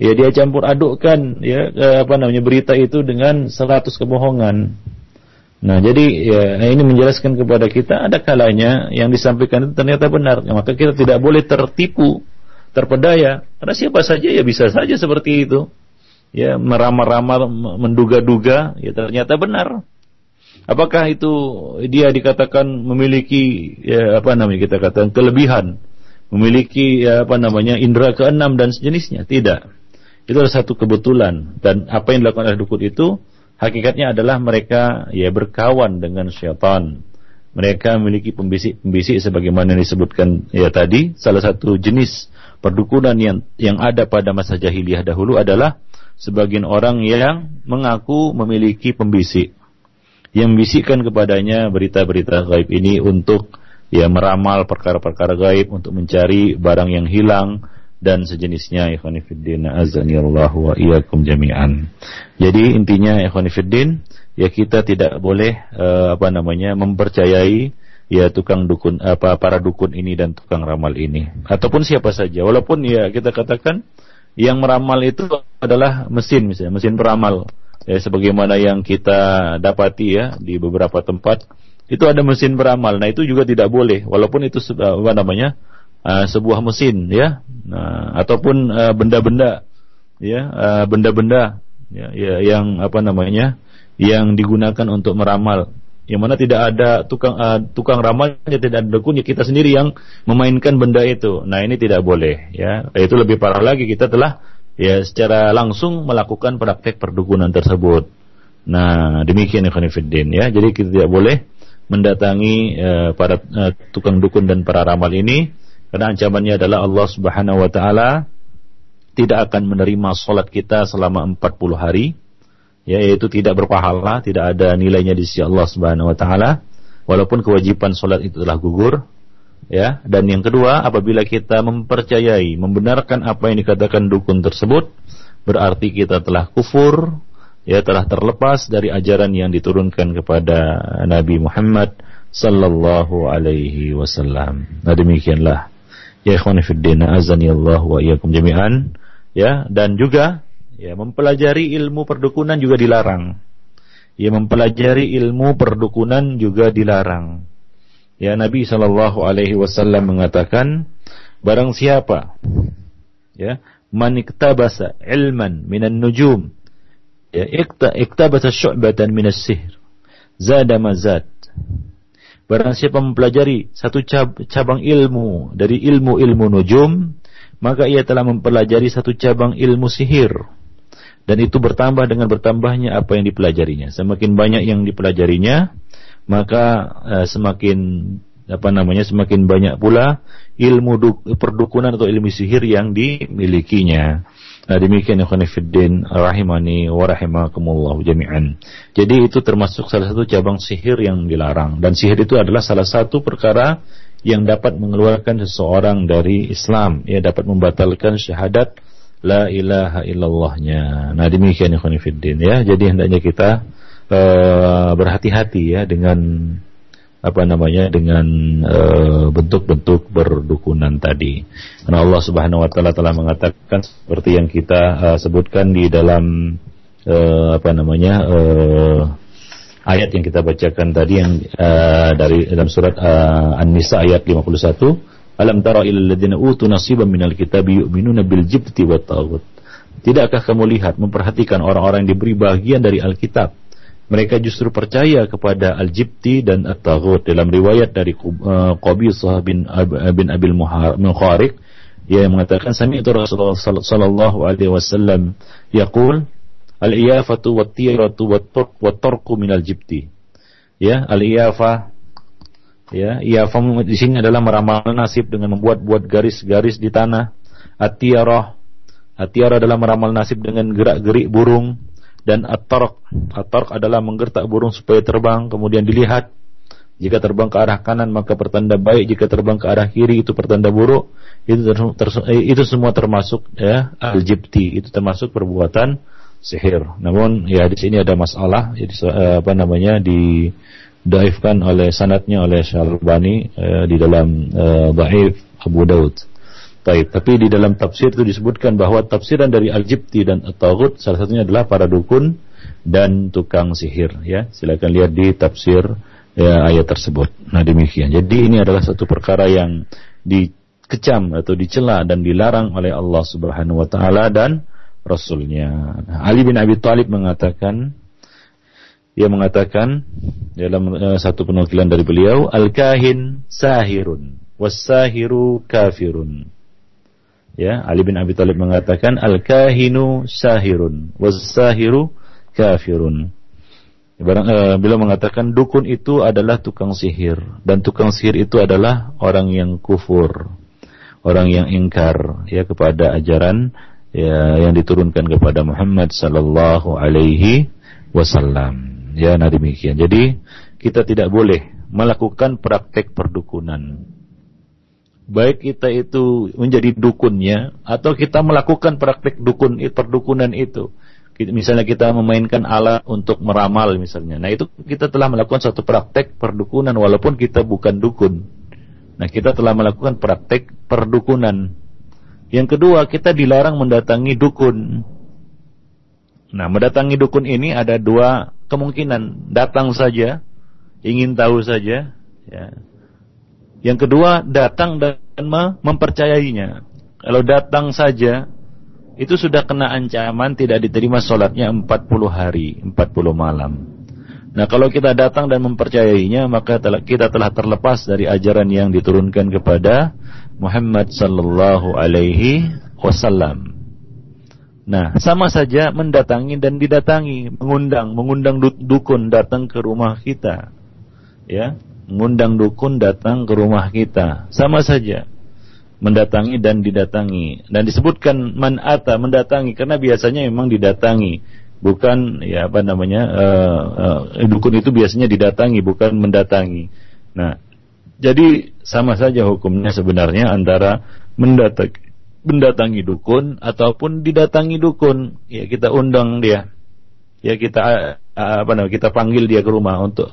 Ya dia campur adukkan ya apa namanya berita itu dengan seratus kebohongan. Nah, jadi ya, ini menjelaskan kepada kita ada kalanya yang disampaikan itu ternyata benar. Ya, maka kita tidak boleh tertipu, terpedaya. Karena siapa saja ya bisa saja seperti itu. Ya, meramal-ramal, menduga-duga, ya ternyata benar. Apakah itu dia dikatakan memiliki ya apa namanya kita katakan kelebihan, memiliki ya, apa namanya indera keenam dan sejenisnya? Tidak. Itu adalah satu kebetulan dan apa yang dilakukan oleh dukun itu hakikatnya adalah mereka ya berkawan dengan syaitan. Mereka memiliki pembisik-pembisik sebagaimana disebutkan ya tadi. Salah satu jenis perdukunan yang yang ada pada masa jahiliyah dahulu adalah sebagian orang yang mengaku memiliki pembisik yang membisikkan kepadanya berita-berita gaib ini untuk ya meramal perkara-perkara gaib untuk mencari barang yang hilang dan sejenisnya ikhwanifiddin azani Allah wa iyyakum jami'an. Jadi intinya ikhwanifiddin ya kita tidak boleh uh, apa namanya mempercayai ya tukang dukun apa para dukun ini dan tukang ramal ini. Ataupun siapa saja. Walaupun ya kita katakan yang meramal itu adalah mesin misalnya mesin peramal. Ya sebagaimana yang kita dapati ya di beberapa tempat itu ada mesin peramal. Nah itu juga tidak boleh. Walaupun itu apa namanya uh, sebuah mesin ya. Nah, ataupun uh, benda-benda ya uh, benda-benda ya, ya yang apa namanya yang digunakan untuk meramal. Yang mana tidak ada tukang uh, tukang ramalnya tidak ada dukun ya kita sendiri yang memainkan benda itu. Nah ini tidak boleh ya. Itu lebih parah lagi kita telah ya secara langsung melakukan praktek perdukunan tersebut. Nah demikian ya ya. Jadi kita tidak boleh mendatangi uh, para uh, tukang dukun dan para ramal ini karena ancamannya adalah Allah Subhanahu wa taala tidak akan menerima salat kita selama 40 hari ya yaitu tidak berpahala, tidak ada nilainya di sisi Allah Subhanahu wa taala walaupun kewajiban salat itu telah gugur ya dan yang kedua apabila kita mempercayai membenarkan apa yang dikatakan dukun tersebut berarti kita telah kufur ya telah terlepas dari ajaran yang diturunkan kepada Nabi Muhammad sallallahu alaihi wasallam. Nah demikianlah ya ikhwan fillah azani Allah wa iyyakum jami'an. Ya dan juga ya mempelajari ilmu perdukunan juga dilarang. Ya mempelajari ilmu perdukunan juga dilarang. Ya Nabi sallallahu alaihi wasallam mengatakan barang siapa ya man iktabasa ilman minan nujum ya iktabasa syu'batan minas sihr zada mazad Barang siapa mempelajari satu cabang ilmu dari ilmu-ilmu nujum, maka ia telah mempelajari satu cabang ilmu sihir. Dan itu bertambah dengan bertambahnya apa yang dipelajarinya. Semakin banyak yang dipelajarinya, maka uh, semakin apa namanya semakin banyak pula ilmu perdukunan atau ilmu sihir yang dimilikinya. Nah demikian ikhwan rahimani wa rahimakumullah jami'an. Jadi itu termasuk salah satu cabang sihir yang dilarang dan sihir itu adalah salah satu perkara yang dapat mengeluarkan seseorang dari Islam, ya dapat membatalkan syahadat la ilaha illallahnya. Nah demikian ikhwan ya. Jadi hendaknya kita uh, berhati-hati ya dengan apa namanya dengan eh, bentuk-bentuk berdukunan tadi. Karena Allah Subhanahu wa taala telah mengatakan seperti yang kita uh, sebutkan di dalam uh, apa namanya ayat yang kita bacakan tadi yang dari dalam surat An-Nisa ayat 51, "Alam tara ilal ladzina utu nasiban minal kitabi yu'minuna bil jibti wat taghut." Tidakkah kamu lihat memperhatikan orang-orang yang diberi bagian dari Alkitab mereka justru percaya kepada Al-Jibti dan At-Taghut. Dalam riwayat dari uh, Qabisah bin, Ab, bin Abil Mukhariq ia mengatakan sami itu Rasulullah sallallahu alaihi wasallam yaqul al-iyafatu wat-tiratu wat-turq wat-tarqu minal jibti ya al-iyafah ya iyafah di sini adalah meramal nasib dengan membuat-buat garis-garis di tanah. At-tirah at-tirah adalah meramal nasib dengan gerak-gerik burung dan at-tarq at-tarq adalah menggertak burung supaya terbang kemudian dilihat jika terbang ke arah kanan maka pertanda baik, jika terbang ke arah kiri itu pertanda buruk. Itu ter, ter, itu semua termasuk ya al-jibti, itu termasuk perbuatan sihir. Namun ya di sini ada masalah, jadi eh, apa namanya di daifkan oleh sanatnya oleh Syalbani eh, di dalam eh, Abu Daud. Taib. Tapi di dalam tafsir itu disebutkan bahwa tafsiran dari al-jibti dan at-taghut salah satunya adalah para dukun dan tukang sihir ya. Silakan lihat di tafsir ya, ayat tersebut. Nah demikian. Jadi ini adalah satu perkara yang dikecam atau dicela dan dilarang oleh Allah Subhanahu Wa Taala dan Rasulnya. Nah, Ali bin Abi Thalib mengatakan, ia mengatakan dalam uh, satu penukilan dari beliau, al-kahin sahirun, was-sahiru kafirun. Ya, Ali bin Abi Thalib mengatakan al-kahinu sahirun, was-sahiru kafirun. Barang, uh, beliau mengatakan dukun itu adalah tukang sihir dan tukang sihir itu adalah orang yang kufur, orang yang ingkar ya kepada ajaran ya yang diturunkan kepada Muhammad sallallahu alaihi wasallam. Ya, nah demikian. Jadi kita tidak boleh melakukan praktek perdukunan. Baik kita itu menjadi dukunnya atau kita melakukan praktek dukun perdukunan itu misalnya kita memainkan alat untuk meramal misalnya. Nah itu kita telah melakukan satu praktek perdukunan walaupun kita bukan dukun. Nah kita telah melakukan praktek perdukunan. Yang kedua kita dilarang mendatangi dukun. Nah mendatangi dukun ini ada dua kemungkinan. Datang saja, ingin tahu saja. Ya. Yang kedua datang dan mempercayainya. Kalau datang saja itu sudah kena ancaman tidak diterima sholatnya 40 hari, 40 malam. Nah kalau kita datang dan mempercayainya maka kita telah terlepas dari ajaran yang diturunkan kepada Muhammad sallallahu alaihi wasallam. Nah, sama saja mendatangi dan didatangi, mengundang, mengundang dukun datang ke rumah kita. Ya, mengundang dukun datang ke rumah kita. Sama saja. Mendatangi dan didatangi. Dan disebutkan man ata mendatangi. Karena biasanya memang didatangi. Bukan ya apa namanya uh, uh, dukun itu biasanya didatangi bukan mendatangi. Nah jadi sama saja hukumnya sebenarnya antara mendatangi mendatangi dukun ataupun didatangi dukun. Ya kita undang dia. Ya kita uh, apa namanya kita panggil dia ke rumah untuk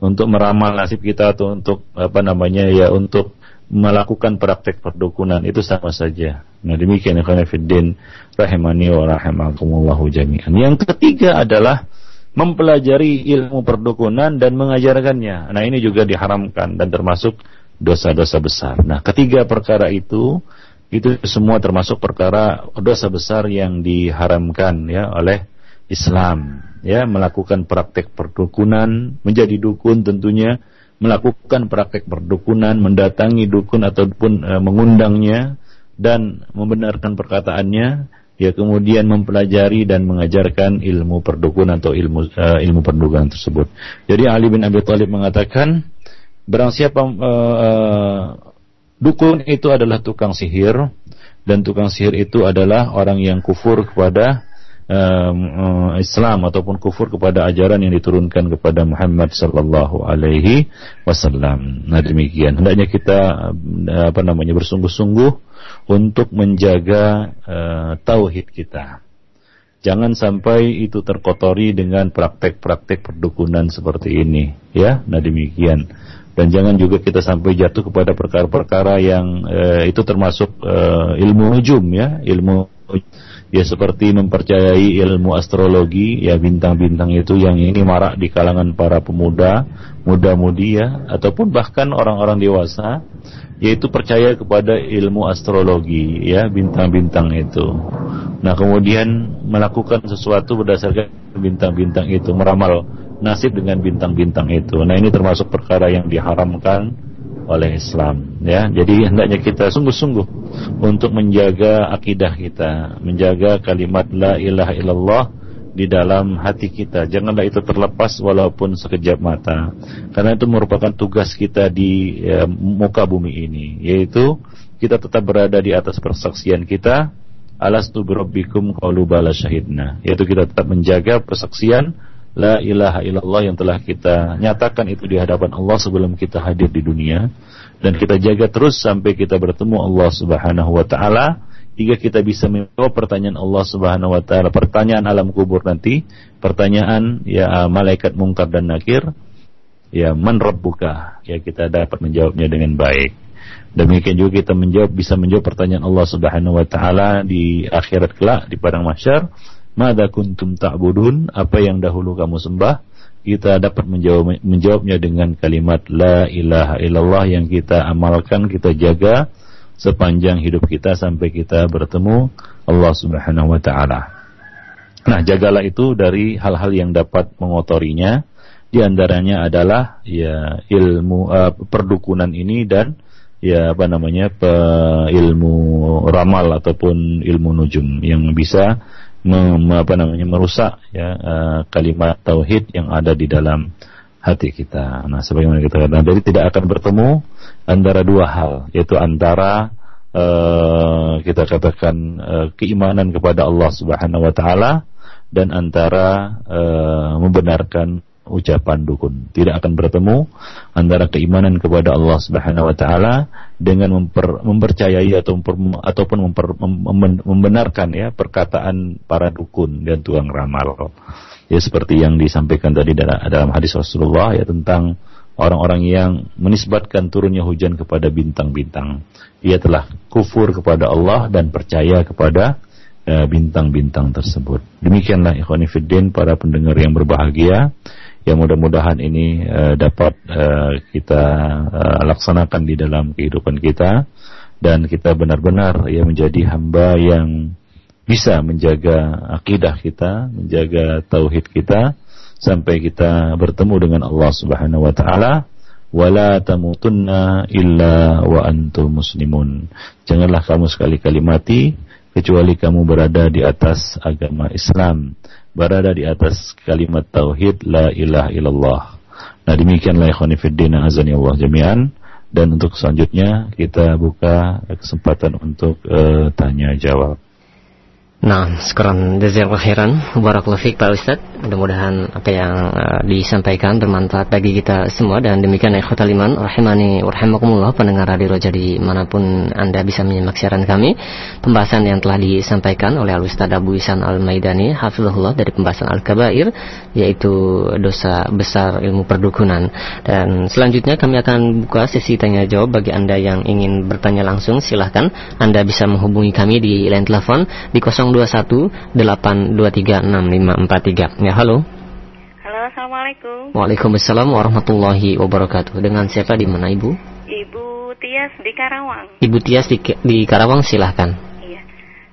untuk meramal nasib kita atau untuk apa namanya ya untuk melakukan praktek perdukunan itu sama saja. Nah demikian ikhwan fiddin rahimani wa rahimakumullahu jami'an. Yang ketiga adalah mempelajari ilmu perdukunan dan mengajarkannya. Nah ini juga diharamkan dan termasuk dosa-dosa besar. Nah ketiga perkara itu itu semua termasuk perkara dosa besar yang diharamkan ya oleh Islam ya melakukan praktek perdukunan menjadi dukun tentunya melakukan praktek perdukunan, mendatangi dukun ataupun e, mengundangnya dan membenarkan perkataannya, ya kemudian mempelajari dan mengajarkan ilmu perdukunan atau ilmu e, ilmu perdukunan tersebut. Jadi Ali bin Abi Thalib mengatakan, barang siapa e, e, dukun itu adalah tukang sihir dan tukang sihir itu adalah orang yang kufur kepada uh, Islam ataupun kufur kepada ajaran yang diturunkan kepada Muhammad sallallahu alaihi wasallam. Nah demikian hendaknya kita uh, apa namanya bersungguh-sungguh untuk menjaga uh, tauhid kita. Jangan sampai itu terkotori dengan praktek-praktek perdukunan seperti ini, ya. Nah demikian. Dan jangan juga kita sampai jatuh kepada perkara-perkara yang uh, itu termasuk ilmu nujum, ya, ilmu ya seperti mempercayai ilmu astrologi ya bintang-bintang itu yang ini marak di kalangan para pemuda muda-mudi ya ataupun bahkan orang-orang dewasa yaitu percaya kepada ilmu astrologi ya bintang-bintang itu. Nah kemudian melakukan sesuatu berdasarkan bintang-bintang itu meramal nasib dengan bintang-bintang itu. Nah ini termasuk perkara yang diharamkan oleh Islam ya. Jadi hendaknya kita sungguh-sungguh untuk menjaga akidah kita, menjaga kalimat la ilaha illallah di dalam hati kita. Janganlah itu terlepas walaupun sekejap mata. Karena itu merupakan tugas kita di ya, muka bumi ini, yaitu kita tetap berada di atas persaksian kita. Alastu birabbikum qalu bala syahidna. Yaitu kita tetap menjaga persaksian La ilaha illallah yang telah kita nyatakan itu di hadapan Allah sebelum kita hadir di dunia. Dan kita jaga terus sampai kita bertemu Allah Subhanahu wa taala. Hingga kita bisa menjawab pertanyaan Allah Subhanahu wa taala, pertanyaan alam kubur nanti, pertanyaan ya malaikat mungkar dan nakir, ya man rabbuka, ya kita dapat menjawabnya dengan baik. Demikian juga kita menjawab bisa menjawab pertanyaan Allah Subhanahu wa taala di akhirat kelak di padang mahsyar Mada kuntum ta'budun? Apa yang dahulu kamu sembah? Kita dapat menjawab, menjawabnya dengan kalimat La ilaha illallah yang kita amalkan, kita jaga sepanjang hidup kita sampai kita bertemu Allah subhanahu wa ta'ala. Nah, jagalah itu dari hal-hal yang dapat mengotorinya. Di antaranya adalah ya ilmu uh, perdukunan ini dan ya apa namanya pe, ilmu ramal ataupun ilmu nujum yang bisa mem, apa namanya merusak ya uh, kalimat tauhid yang ada di dalam hati kita. Nah, sebagaimana kita katakan jadi tidak akan bertemu antara dua hal, yaitu antara uh, kita katakan uh, keimanan kepada Allah Subhanahu wa taala dan antara uh, membenarkan ucapan dukun. Tidak akan bertemu antara keimanan kepada Allah Subhanahu wa taala dengan memper, mempercayai atau memper, ataupun memper, mem, membenarkan ya perkataan para dukun dan tukang ramal. Ya seperti yang disampaikan tadi dalam, hadis Rasulullah ya tentang orang-orang yang menisbatkan turunnya hujan kepada bintang-bintang. Ia telah kufur kepada Allah dan percaya kepada eh, bintang-bintang tersebut. Demikianlah ikhwan para pendengar yang berbahagia yang mudah-mudahan ini uh, dapat uh, kita uh, laksanakan di dalam kehidupan kita. Dan kita benar-benar ya menjadi hamba yang bisa menjaga akidah kita, menjaga tauhid kita sampai kita bertemu dengan Allah Subhanahu wa taala. Wala tamutunna illa wa antum muslimun. Janganlah kamu sekali-kali mati kecuali kamu berada di atas agama Islam berada di atas kalimat tauhid la ilaha illallah. Nah demikianlah ikhwan fillah azani Allah jami'an dan untuk selanjutnya kita buka kesempatan untuk uh, tanya jawab. Nah, sekarang jazakallahu khairan. Barakallahu fiik Pak Ustaz. Mudah-mudahan apa yang uh, disampaikan bermanfaat bagi kita semua dan demikian ikhwatal iman rahimani warahmatullah pendengar radio Roja di mana pun Anda bisa menyimak siaran kami. Pembahasan yang telah disampaikan oleh Al Ustaz Abu Isan Al Maidani hafizahullah dari pembahasan Al Kabair yaitu dosa besar ilmu perdukunan. Dan selanjutnya kami akan buka sesi tanya jawab bagi Anda yang ingin bertanya langsung silahkan Anda bisa menghubungi kami di line telepon di 0 021 8236543. Ya, halo. Halo, Assalamualaikum. Waalaikumsalam warahmatullahi wabarakatuh. Dengan siapa di mana Ibu? Ibu Tias di Karawang. Ibu Tias di, di Karawang silahkan. Iya.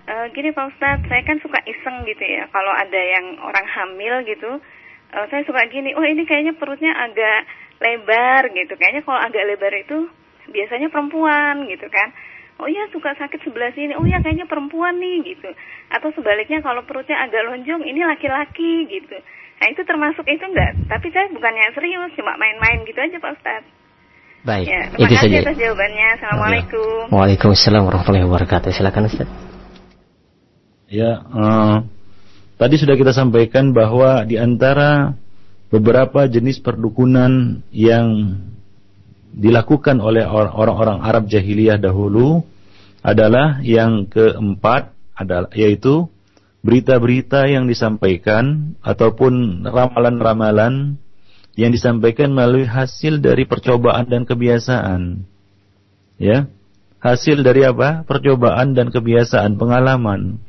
E, gini Pak Ustadz, saya kan suka iseng gitu ya. Kalau ada yang orang hamil gitu, e, saya suka gini, oh ini kayaknya perutnya agak lebar gitu. Kayaknya kalau agak lebar itu biasanya perempuan gitu kan oh iya suka sakit sebelah sini oh iya kayaknya perempuan nih gitu atau sebaliknya kalau perutnya agak lonjong ini laki-laki gitu nah itu termasuk itu enggak tapi saya bukannya serius cuma main-main gitu aja Pak Ustadz Baik, ya, itu saja. atas jawabannya. Assalamualaikum. Waalaikumsalam warahmatullahi wabarakatuh. Silakan Ustaz. Ya, uh, tadi sudah kita sampaikan bahwa di antara beberapa jenis perdukunan yang dilakukan oleh orang-orang Arab jahiliyah dahulu adalah yang keempat adalah yaitu berita-berita yang disampaikan ataupun ramalan-ramalan yang disampaikan melalui hasil dari percobaan dan kebiasaan. Ya. Hasil dari apa? Percobaan dan kebiasaan, pengalaman.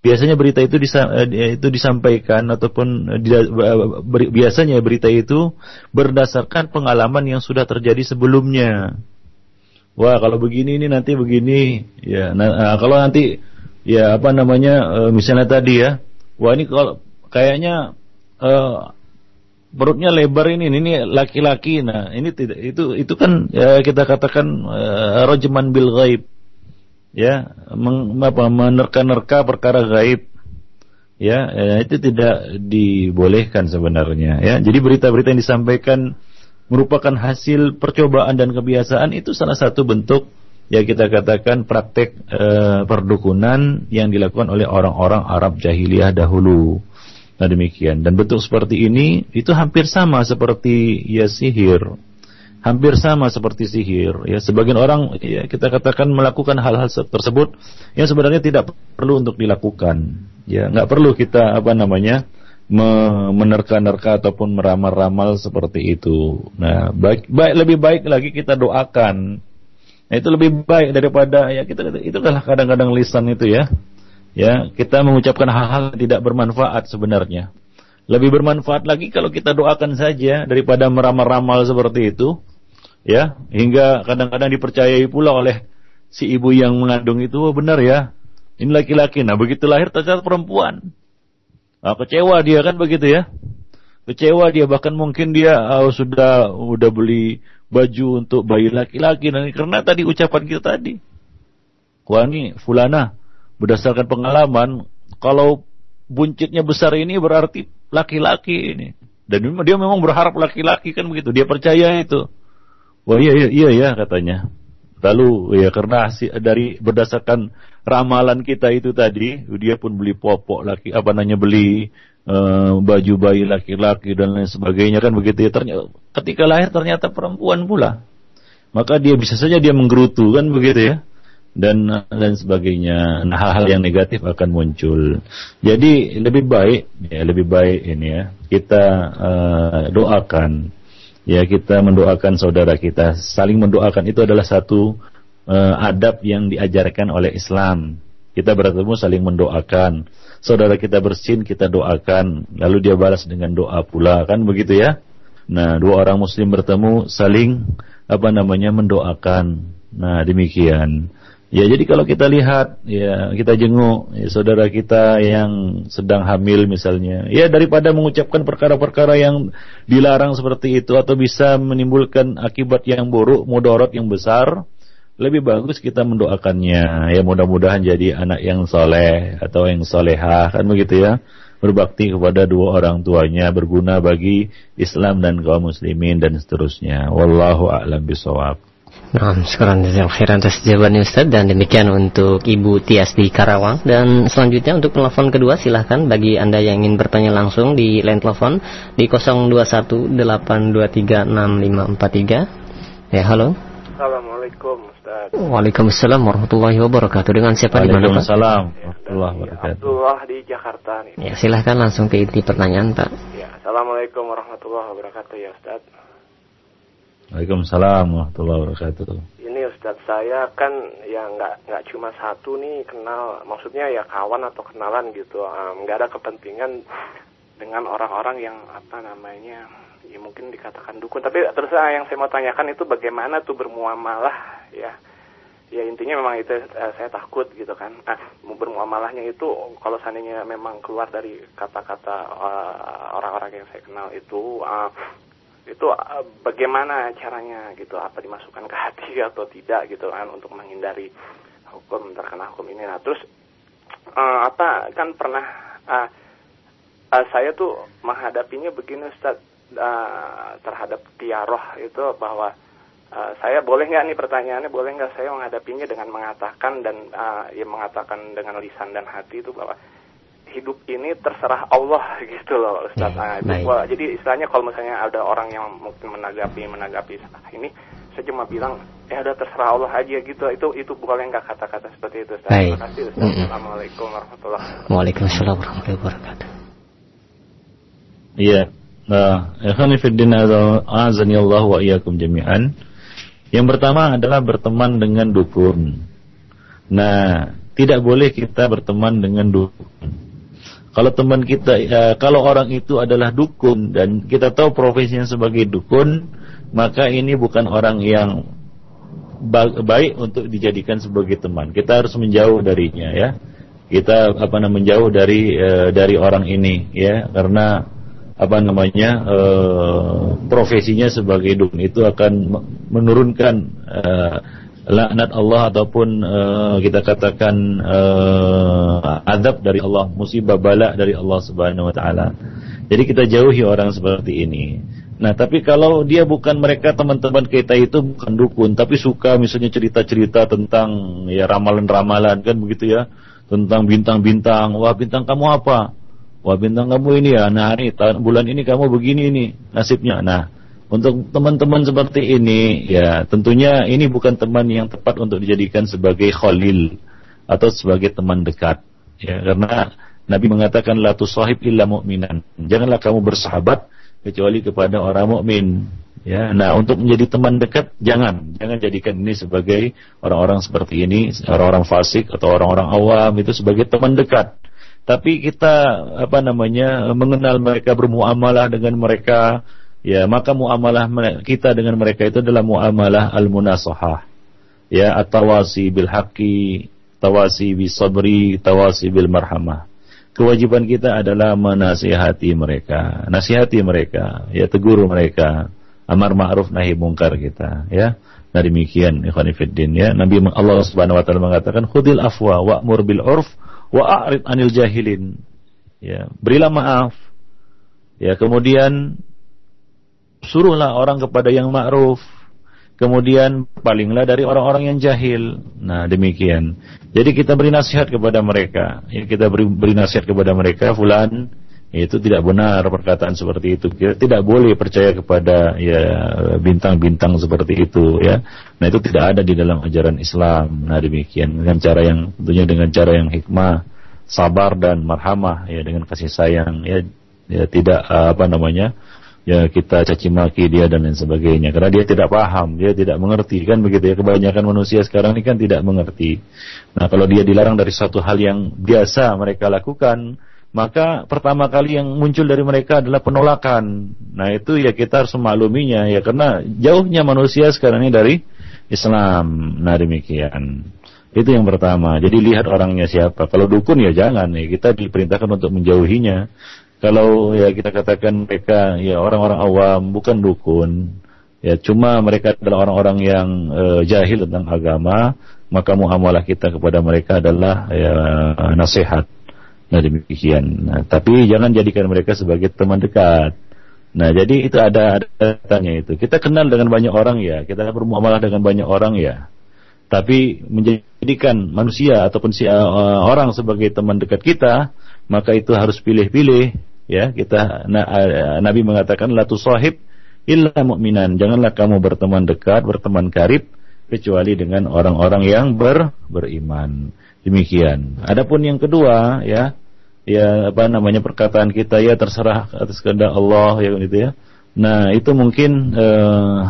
Biasanya berita itu disa, eh, itu disampaikan ataupun eh, eh, biasanya berita itu berdasarkan pengalaman yang sudah terjadi sebelumnya. Wah, kalau begini ini nanti begini, ya. Nah, kalau nanti ya apa namanya misalnya tadi ya, wah ini kalau kayaknya uh, perutnya lebar ini ini laki-laki nah ini tidak itu itu kan ya, kita katakan uh, rajman bil ghaib ya meng, apa menerka-nerka perkara gaib ya, ya itu tidak dibolehkan sebenarnya ya jadi berita-berita yang disampaikan merupakan hasil percobaan dan kebiasaan itu salah satu bentuk ya kita katakan praktek uh, perdukunan yang dilakukan oleh orang-orang Arab jahiliyah dahulu Nah demikian. Dan bentuk seperti ini itu hampir sama seperti ya sihir. Hampir sama seperti sihir. Ya sebagian orang ya kita katakan melakukan hal-hal tersebut yang sebenarnya tidak perlu untuk dilakukan. Ya nggak perlu kita apa namanya menerka-nerka ataupun meramal-ramal seperti itu. Nah baik, baik lebih baik lagi kita doakan. Nah itu lebih baik daripada ya kita itu adalah kadang-kadang lisan itu ya ya kita mengucapkan hal-hal tidak bermanfaat sebenarnya. Lebih bermanfaat lagi kalau kita doakan saja daripada meramal-ramal seperti itu, ya hingga kadang-kadang dipercayai pula oleh si ibu yang mengandung itu oh, benar ya ini laki-laki. Nah begitu lahir ternyata perempuan. Nah, kecewa dia kan begitu ya. Kecewa dia bahkan mungkin dia oh, sudah udah beli baju untuk bayi laki-laki dan karena tadi ucapan kita tadi. Wah ini fulana berdasarkan pengalaman kalau buncitnya besar ini berarti laki-laki ini dan dia memang berharap laki-laki kan begitu dia percaya itu wah iya iya iya ya katanya. Lalu ya karena dari berdasarkan ramalan kita itu tadi dia pun beli popok laki apa namanya beli uh, baju bayi laki-laki dan lain sebagainya kan begitu ya. Ternyata ketika lahir ternyata perempuan pula. Maka dia bisa saja dia menggerutu kan begitu ya. Dan dan sebagainya. Nah, hal-hal yang negatif akan muncul. Jadi lebih baik ya lebih baik ini ya kita uh, doakan ya kita mendoakan saudara kita saling mendoakan itu adalah satu uh, adab yang diajarkan oleh Islam. Kita bertemu saling mendoakan. Saudara kita bersin kita doakan, lalu dia balas dengan doa pula kan begitu ya. Nah, dua orang muslim bertemu saling apa namanya mendoakan. Nah, demikian. Ya jadi kalau kita lihat ya kita jenguk ya, saudara kita yang sedang hamil misalnya. Ya daripada mengucapkan perkara-perkara yang dilarang seperti itu atau bisa menimbulkan akibat yang buruk mudorot yang besar lebih bagus kita mendoakannya. Ya mudah-mudahan jadi anak yang soleh atau yang solehah kan begitu ya? Berbakti kepada dua orang tuanya berguna bagi Islam dan kaum muslimin dan seterusnya. Wallahu a'lam bisawab Nah, sekarang khairan atas jawabannya Ustaz dan demikian untuk Ibu Tias di Karawang dan selanjutnya untuk telepon kedua silahkan bagi Anda yang ingin bertanya langsung di line telepon di 0218236543. Ya, halo. Assalamualaikum Ustaz. Waalaikumsalam warahmatullahi wabarakatuh. Dengan siapa di mana Pak? Waalaikumsalam warahmatullahi wabarakatuh. Abdullah di Jakarta nih. Ya, silahkan langsung ke inti pertanyaan, Pak. Ya, Assalamualaikum warahmatullahi wabarakatuh ya Ustaz. Waalaikumsalam warahmatullahi wabarakatuh. Ini Ustadz saya kan ya nggak nggak cuma satu nih kenal, maksudnya ya kawan atau kenalan gitu, nggak um, ada kepentingan dengan orang-orang yang apa namanya ya mungkin dikatakan dukun. Tapi terus yang saya mau tanyakan itu bagaimana tuh bermuamalah ya. Ya intinya memang itu uh, saya takut gitu kan. Nah, bermuamalahnya itu kalau seandainya memang keluar dari kata-kata uh, orang-orang yang saya kenal itu uh, itu uh, bagaimana caranya gitu? Apa dimasukkan ke hati atau tidak gitu kan untuk menghindari hukum terkena hukum ini? Nah terus uh, apa kan pernah uh, uh, saya tuh menghadapinya begini Ustaz uh, terhadap tiaroh itu bahwa uh, saya boleh nggak nih pertanyaannya? Boleh nggak saya menghadapinya dengan mengatakan dan uh, ya mengatakan dengan lisan dan hati itu bahwa hidup ini terserah Allah gitu loh Ustaz. Nah, itu gua, jadi istilahnya kalau misalnya ada orang yang mungkin menanggapi menanggapi ini saya cuma bilang ya udah terserah Allah aja gitu. Itu itu bukan nggak kata-kata seperti itu Ustaz. Baik. Terima kasih Ustaz. Mm -hmm. Assalamualaikum warahmatullahi wabarakatuh. Waalaikumsalam warahmatullahi wabarakatuh. Iya. Nah, ikhwan fillah azani Allah wa iyyakum jami'an. Yang pertama adalah berteman dengan dukun. Nah, tidak boleh kita berteman dengan dukun. Kalau teman kita, ya, kalau orang itu adalah dukun dan kita tahu profesinya sebagai dukun, maka ini bukan orang yang baik untuk dijadikan sebagai teman. Kita harus menjauh darinya ya. Kita apa namanya menjauh dari uh, dari orang ini ya karena apa namanya uh, profesinya sebagai dukun itu akan menurunkan laknat Allah ataupun uh, kita katakan uh, adab dari Allah, musibah bala dari Allah Subhanahu wa taala. Jadi kita jauhi orang seperti ini. Nah, tapi kalau dia bukan mereka teman-teman kita itu bukan dukun, tapi suka misalnya cerita-cerita tentang ya ramalan-ramalan kan begitu ya, tentang bintang-bintang. Wah, bintang kamu apa? Wah, bintang kamu ini ya. Nah, ini bulan ini kamu begini ini nasibnya. Nah, untuk teman-teman seperti ini ya, tentunya ini bukan teman yang tepat untuk dijadikan sebagai khalil atau sebagai teman dekat. Ya, karena Nabi mengatakan la tusahib illa mu'minan. Janganlah kamu bersahabat kecuali kepada orang mukmin. Ya, nah untuk menjadi teman dekat jangan, jangan jadikan ini sebagai orang-orang seperti ini, orang-orang fasik atau orang-orang awam itu sebagai teman dekat. Tapi kita apa namanya mengenal mereka bermuamalah dengan mereka, ya maka muamalah kita dengan mereka itu adalah muamalah al-munasahah. Ya, at-tawasi bil haqqi, tawasi bis sabri, tawasi bil marhamah kewajiban kita adalah menasihati mereka, nasihati mereka, ya tegur mereka, amar ma'ruf nahi mungkar kita, ya. Nah demikian ikhwan fillah ya. Nabi Allah Subhanahu wa taala mengatakan khudil afwa wa'mur bil urf wa a'rid anil jahilin. Ya, berilah maaf. Ya, kemudian suruhlah orang kepada yang ma'ruf, kemudian palinglah dari orang-orang yang jahil. Nah, demikian. Jadi kita beri nasihat kepada mereka. Ya, kita beri, beri nasihat kepada mereka, fulan itu tidak benar perkataan seperti itu. Kita tidak boleh percaya kepada ya bintang-bintang seperti itu ya. Nah, itu tidak ada di dalam ajaran Islam. Nah, demikian dengan cara yang tentunya dengan cara yang hikmah, sabar dan marhamah ya dengan kasih sayang ya ya tidak apa namanya? Ya kita caci maki dia dan lain sebagainya. Karena dia tidak paham dia tidak mengerti. Kan begitu ya kebanyakan manusia sekarang ini kan tidak mengerti. Nah kalau dia dilarang dari satu hal yang biasa mereka lakukan maka pertama kali yang muncul dari mereka adalah penolakan. Nah itu ya kita harus memakluminya ya karena jauhnya manusia sekarang ini dari Islam. Nah demikian. Itu yang pertama. Jadi lihat orangnya siapa. Kalau dukun ya jangan ya. Kita diperintahkan untuk menjauhinya kalau ya kita katakan mereka ya orang-orang awam bukan dukun. Ya cuma mereka adalah orang-orang yang uh, jahil tentang agama maka muamalah kita kepada mereka adalah ya nasihat. Nah demikian. Nah, tapi jangan jadikan mereka sebagai teman dekat. Nah jadi itu ada ada tanya itu. Kita kenal dengan banyak orang ya. Kita bermuamalah dengan banyak orang ya. Tapi menjadikan manusia ataupun si uh, orang sebagai teman dekat kita maka itu harus pilih-pilih ya kita na, Nabi mengatakan la tusahib illa mu'minan. Janganlah kamu berteman dekat berteman karib kecuali dengan orang-orang yang ber, beriman. Demikian. Adapun yang kedua ya ya apa namanya perkataan kita ya terserah atas kehendak Allah ya gitu ya. Nah itu mungkin eh,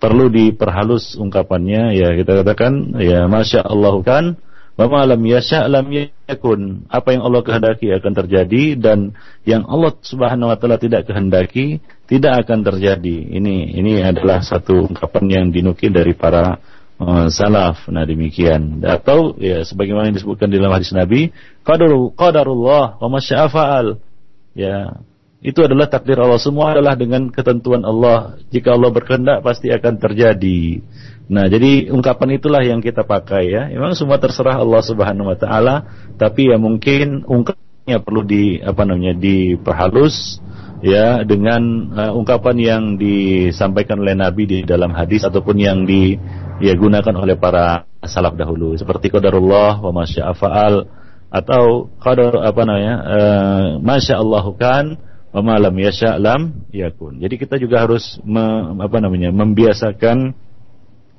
perlu diperhalus ungkapannya. Ya kita katakan ya masya Allah kan Wa lam yasha lam yakun. Apa yang Allah kehendaki akan terjadi dan yang Allah Subhanahu wa taala tidak kehendaki tidak akan terjadi. Ini ini adalah satu ungkapan yang dinukil dari para uh, salaf. Nah demikian. Atau ya sebagaimana yang disebutkan di dalam hadis Nabi, qadaru qadarullah wa masya'afa'al. Ya, itu adalah takdir Allah semua adalah dengan ketentuan Allah. Jika Allah berkehendak pasti akan terjadi. Nah, jadi ungkapan itulah yang kita pakai ya. Memang semua terserah Allah Subhanahu wa taala, tapi ya mungkin ungkapnya perlu di apa namanya diperhalus ya dengan uh, ungkapan yang disampaikan oleh Nabi di dalam hadis ataupun yang di ya gunakan oleh para salaf dahulu seperti qadarullah wa masya'afa'al atau qadar apa namanya uh, masyaallahu kan wa ma lam yasha lam yakun. Jadi kita juga harus me, apa namanya membiasakan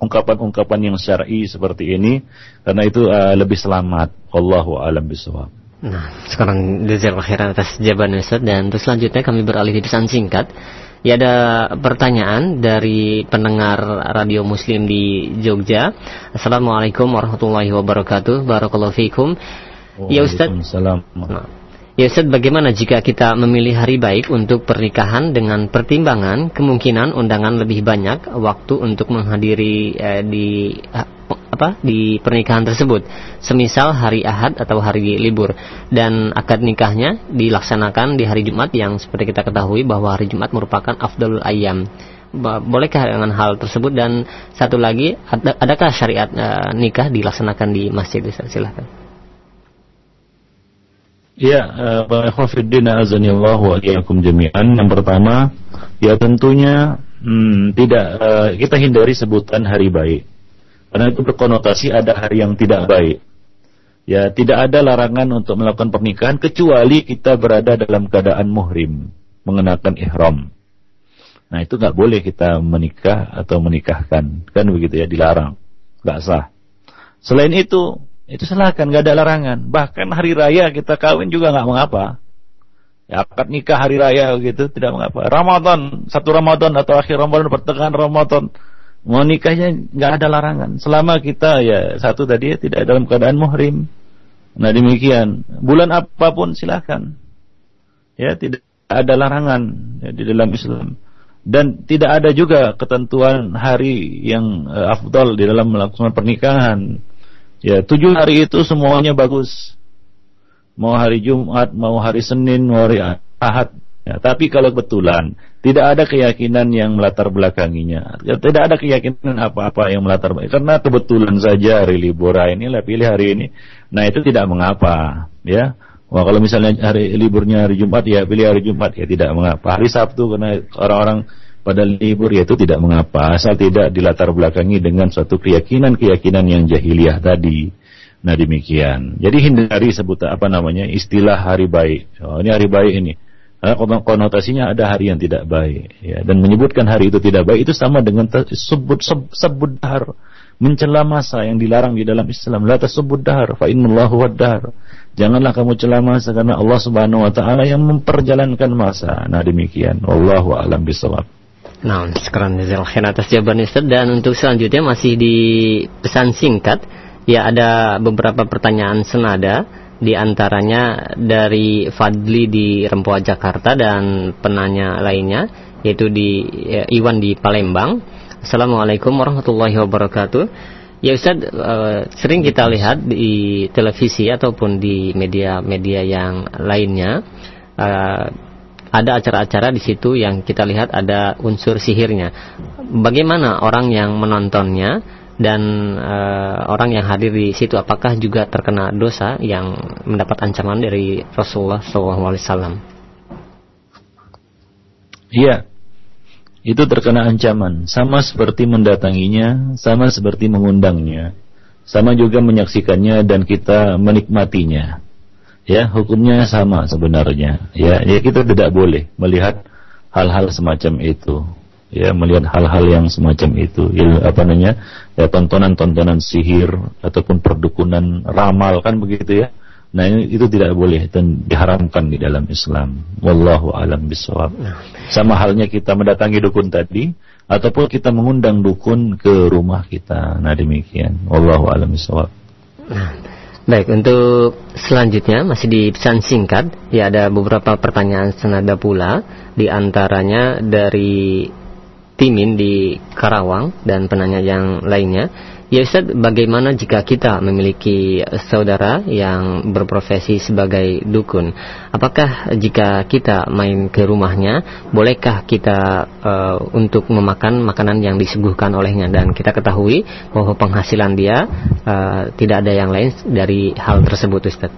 ungkapan-ungkapan yang syar'i seperti ini karena itu uh, lebih selamat. Allahu alam bisawab. Nah, sekarang jazakallahu khairan atas jawaban Ustaz dan terus selanjutnya kami beralih di pesan singkat. Ya ada pertanyaan dari pendengar radio Muslim di Jogja. Assalamualaikum warahmatullahi wabarakatuh. Barakallahu fiikum. Ya Ustaz. Nah, Ya Ustaz, bagaimana jika kita memilih hari baik untuk pernikahan dengan pertimbangan kemungkinan undangan lebih banyak waktu untuk menghadiri eh, di apa di pernikahan tersebut. Semisal hari Ahad atau hari libur dan akad nikahnya dilaksanakan di hari Jumat yang seperti kita ketahui bahwa hari Jumat merupakan afdalul ayam. Bolehkah dengan hal tersebut dan satu lagi ad adakah syariat uh, nikah dilaksanakan di masjid? Silahkan. Ya, Barakhufiddin uh, azanillah wa jami'an. Yang pertama, ya tentunya hmm, tidak uh, kita hindari sebutan hari baik karena itu berkonotasi ada hari yang tidak baik. Ya, tidak ada larangan untuk melakukan pernikahan kecuali kita berada dalam keadaan muhrim, mengenakan ihram. Nah, itu nggak boleh kita menikah atau menikahkan, kan begitu ya, dilarang, nggak sah. Selain itu, itu silahkan, nggak ada larangan. Bahkan hari raya kita kawin juga nggak mengapa. Ya, akad nikah hari raya gitu tidak mengapa. Ramadan, satu Ramadan atau akhir Ramadan, pertengahan Ramadan, Mau nikahnya nggak ada larangan. Selama kita ya satu tadi ya, tidak dalam keadaan muhrim. Nah demikian. Bulan apa pun silakan. Ya tidak ada larangan ya, di dalam Islam. Dan tidak ada juga ketentuan hari yang uh, afdal di dalam melakukan pernikahan. Ya tujuh hari itu semuanya bagus. Mau hari Jumat, mau hari Senin, mau hari Ahad, Ya, tapi kalau kebetulan tidak ada keyakinan yang melatar belakanginya, ya, tidak ada keyakinan apa-apa yang melatar belakang karena kebetulan saja hari libur ini lah pilih hari ini. Nah itu tidak mengapa, ya. Wah kalau misalnya hari liburnya hari Jumat ya pilih hari Jumat ya tidak mengapa. Hari Sabtu karena orang-orang pada libur ya itu tidak mengapa asal tidak dilatar belakangi dengan suatu keyakinan-keyakinan yang jahiliyah tadi. Nah demikian. Jadi hindari sebut apa namanya istilah hari baik. Oh, ini hari baik ini. Karena konotasinya ada hari yang tidak baik ya. Dan menyebutkan hari itu tidak baik itu sama dengan sebut sebut dahar. Mencela masa yang dilarang di dalam Islam. La tasubud dahar fa innallahu wadahar janganlah kamu cela masa karena Allah Subhanahu wa taala yang memperjalankan masa. Nah demikian. Wallahu alam bisawab Nah, sekarang jazakallahu atas jawaban Ustaz dan untuk selanjutnya masih di pesan singkat ya ada beberapa pertanyaan senada di antaranya dari Fadli di Rempoa Jakarta dan penanya lainnya yaitu di ya, Iwan di Palembang. Assalamualaikum warahmatullahi wabarakatuh. Ya Ustaz, uh, sering kita lihat di televisi ataupun di media-media yang lainnya uh, ada acara-acara di situ yang kita lihat ada unsur sihirnya. Bagaimana orang yang menontonnya dan uh, orang yang hadir di situ apakah juga terkena dosa yang mendapat ancaman dari Rasulullah SAW? Iya, itu terkena ancaman, sama seperti mendatanginya, sama seperti mengundangnya, sama juga menyaksikannya dan kita menikmatinya. Ya, hukumnya sama sebenarnya. Ya, ya kita tidak boleh melihat hal-hal semacam itu. Ya melihat hal-hal yang semacam itu. Ya, apa namanya? Ya tontonan-tontonan sihir ataupun perdukunan ramal kan begitu ya? Nah ini itu tidak boleh dan diharamkan di dalam Islam. Wallahu alam bisawab sama halnya kita mendatangi dukun tadi ataupun kita mengundang dukun ke rumah kita. Nah demikian. Wallahu alam bisawab Baik, untuk selanjutnya masih di pesan singkat, ya ada beberapa pertanyaan senada pula, di antaranya dari Timin di Karawang dan penanya yang lainnya. Ya Ustaz, bagaimana jika kita memiliki saudara yang berprofesi sebagai dukun? Apakah jika kita main ke rumahnya, bolehkah kita uh, untuk memakan makanan yang disuguhkan olehnya? Dan kita ketahui bahwa penghasilan dia uh, tidak ada yang lain dari hal tersebut Ustaz.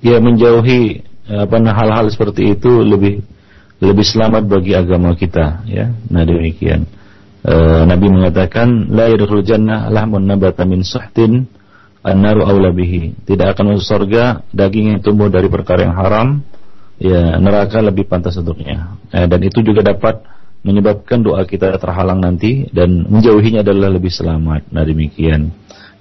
Ya menjauhi apa hal-hal seperti itu lebih lebih selamat bagi agama kita ya nah demikian e, Nabi mengatakan la yadkhul jannah lahmun nabata min suhtin an-naru aula bihi. Tidak akan masuk surga daging yang tumbuh dari perkara yang haram ya neraka lebih pantas untuknya. E, dan itu juga dapat menyebabkan doa kita terhalang nanti dan menjauhinya adalah lebih selamat. Nah demikian.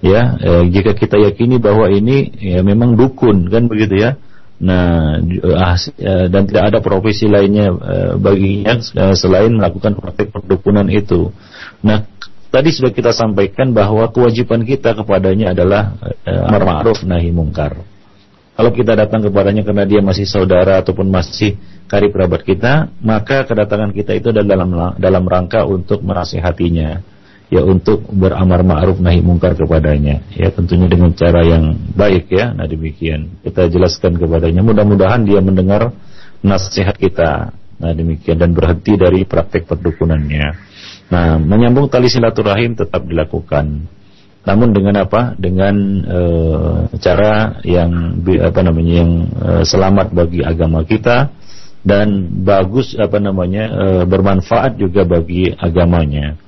Ya e, jika kita yakini bahwa ini ya memang dukun kan begitu ya Nah, ah, ya, dan tidak ada profesi lainnya eh, baginya eh, selain melakukan praktek perdukunan itu. Nah, tadi sudah kita sampaikan bahwa kewajiban kita kepadanya adalah eh, amar ma'ruf nahi mungkar. Kalau kita datang kepadanya karena dia masih saudara ataupun masih karib kerabat kita, maka kedatangan kita itu adalah dalam dalam rangka untuk menasihatinya. Ya untuk beramar ma'ruf nahi mungkar kepadanya. Ya tentunya dengan cara yang baik ya. Nah demikian. Kita jelaskan kepadanya. Mudah-mudahan dia mendengar nasihat kita. Nah demikian. Dan berhenti dari praktek perdukunannya. Nah menyambung tali silaturahim tetap dilakukan. Namun dengan apa? Dengan e, cara yang apa namanya yang e, selamat bagi agama kita dan bagus apa namanya e, bermanfaat juga bagi agamanya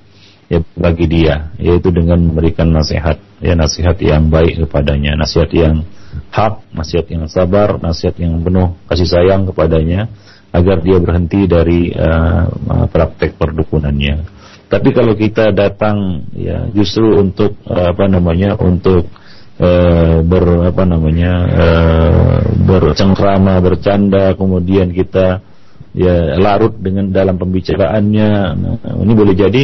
ya bagi dia yaitu dengan memberikan nasihat ya nasihat yang baik kepadanya nasihat yang hak nasihat yang sabar nasihat yang penuh kasih sayang kepadanya agar dia berhenti dari uh, praktek perdukunannya tapi kalau kita datang ya justru untuk uh, apa namanya untuk uh, ber apa namanya uh, bercengkrama, bercanda, kemudian kita ya larut dengan dalam pembicaraannya. Nah, ini boleh jadi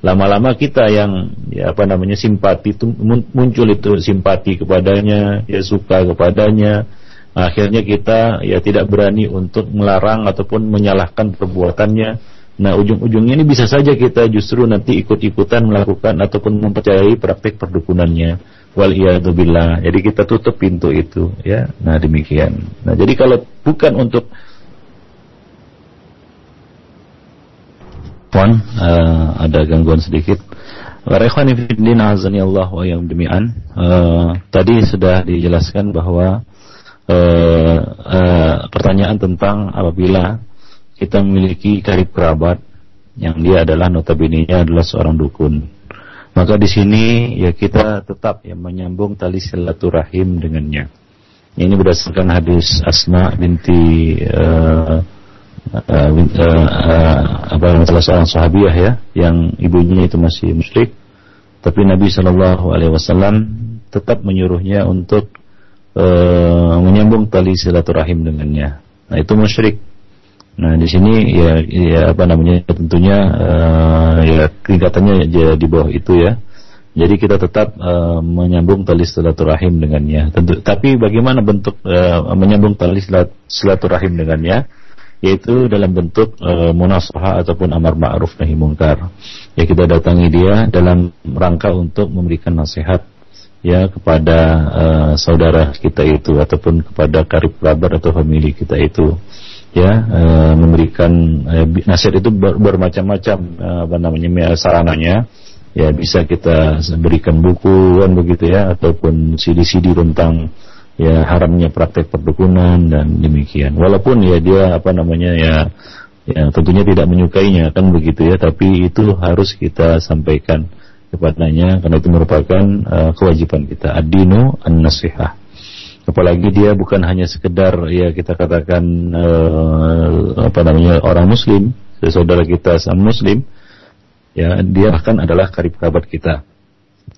lama-lama kita yang ya apa namanya simpati itu muncul itu simpati kepadanya, ya suka kepadanya. Akhirnya kita ya tidak berani untuk melarang ataupun menyalahkan perbuatannya Nah ujung-ujungnya ini bisa saja kita justru nanti ikut-ikutan melakukan ataupun mempercayai praktik perdukunannya. Wal. Jadi kita tutup pintu itu ya. Nah demikian. Nah jadi kalau bukan untuk Puan, uh, ada gangguan sedikit. Warekhwani fiddin azani Allah wa yang demian. Uh, tadi sudah dijelaskan bahwa uh, uh, pertanyaan tentang apabila kita memiliki karib kerabat yang dia adalah notabene-nya adalah seorang dukun. Maka di sini ya kita tetap ya menyambung tali silaturahim dengannya. Ini berdasarkan hadis Asma binti uh, uh, uh, uh, salah seorang sahabiah ya yang ibunya itu masih musyrik tapi Nabi Shallallahu Alaihi Wasallam tetap menyuruhnya untuk uh, menyambung tali silaturahim dengannya. Nah itu musyrik Nah di sini ya, ya apa namanya tentunya uh, ya tingkatannya ya di bawah itu ya. Jadi kita tetap uh, menyambung tali silaturahim dengannya. Tentu, tapi bagaimana bentuk uh, menyambung tali silaturahim dengannya? Yaitu dalam bentuk uh, munasahah ataupun amar ma'ruf nahi mungkar. Ya kita datangi dia dalam rangka untuk memberikan nasihat ya kepada uh, saudara kita itu ataupun kepada karib kerabat atau famili kita itu ya e, memberikan e, nasihat itu ber, bermacam-macam e, apa namanya sarananya ya bisa kita berikan buku kan begitu ya ataupun CD-CD tentang ya haramnya praktek perdukunan dan demikian. Walaupun ya dia apa namanya ya ya tentunya tidak menyukainya kan begitu ya. Tapi itu harus kita sampaikan kepadanya karena itu merupakan uh, kewajiban kita. Ad-dinu an-nasihah. Apalagi dia bukan hanya sekedar ya kita katakan uh, apa namanya orang muslim saudara kita sama muslim ya dia bahkan adalah karib kerabat kita.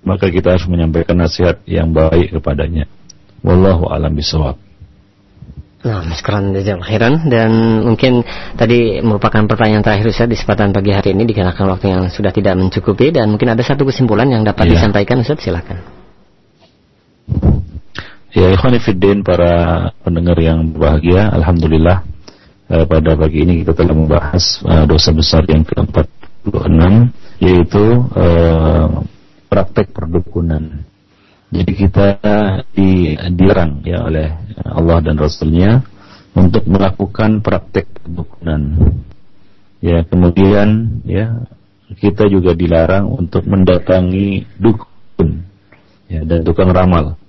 Maka kita harus menyampaikan nasihat yang baik kepadanya wallahu alam bisawab Nah, sekarang jazakallahu khairan. Dan mungkin tadi merupakan pertanyaan terakhir Ustaz di kesempatan pagi hari ini. Dikarenakan waktu yang sudah tidak mencukupi. Dan mungkin ada satu kesimpulan yang dapat ya. disampaikan Ustaz. Silakan. Ya ikhwan fiddin para pendengar yang bahagia Alhamdulillah eh, pada pagi ini kita telah membahas eh, dosa besar yang ke-46 yaitu eh, praktek perdukunan jadi kita di, dilarang ya oleh Allah dan Rasulnya untuk melakukan praktek perdukunan ya kemudian ya kita juga dilarang untuk mendatangi dukun ya dan tukang ramal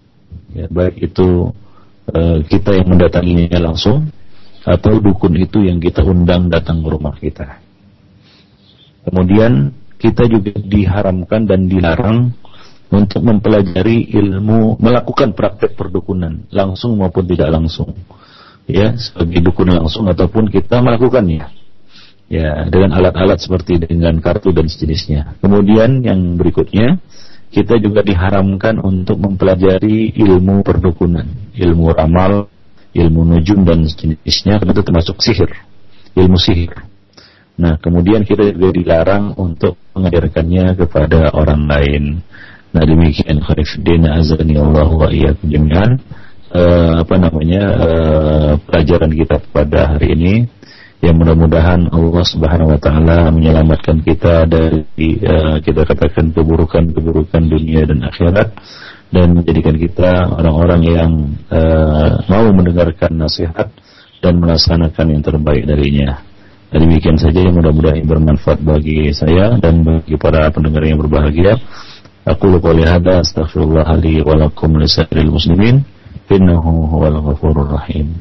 ya, baik itu uh, kita yang mendatanginya langsung atau dukun itu yang kita undang datang ke rumah kita. Kemudian kita juga diharamkan dan dilarang untuk mempelajari ilmu melakukan praktek perdukunan langsung maupun tidak langsung. Ya, sebagai dukun langsung ataupun kita melakukannya. Ya, dengan alat-alat seperti dengan kartu dan sejenisnya. Kemudian yang berikutnya kita juga diharamkan untuk mempelajari ilmu perdukunan, ilmu ramal, ilmu nujum dan sejenisnya karena itu termasuk sihir, ilmu sihir. Nah, kemudian kita juga dilarang untuk mengajarkannya kepada orang lain. Nah, demikian kharifdina azani Allah wa iyyakum jami'an. Uh, apa namanya uh, pelajaran kita pada hari ini yang mudah-mudahan Allah Subhanahu wa taala menyelamatkan kita dari uh, kita katakan keburukan-keburukan dunia dan akhirat dan menjadikan kita orang-orang yang uh, mau mendengarkan nasihat dan melaksanakan yang terbaik darinya. Dan demikian saja yang mudah-mudahan bermanfaat bagi saya dan bagi para pendengar yang berbahagia. أقول قولي هذا أستغفر الله لي ولكم لسائر المسلمين إنه هو الغفور الرحيم.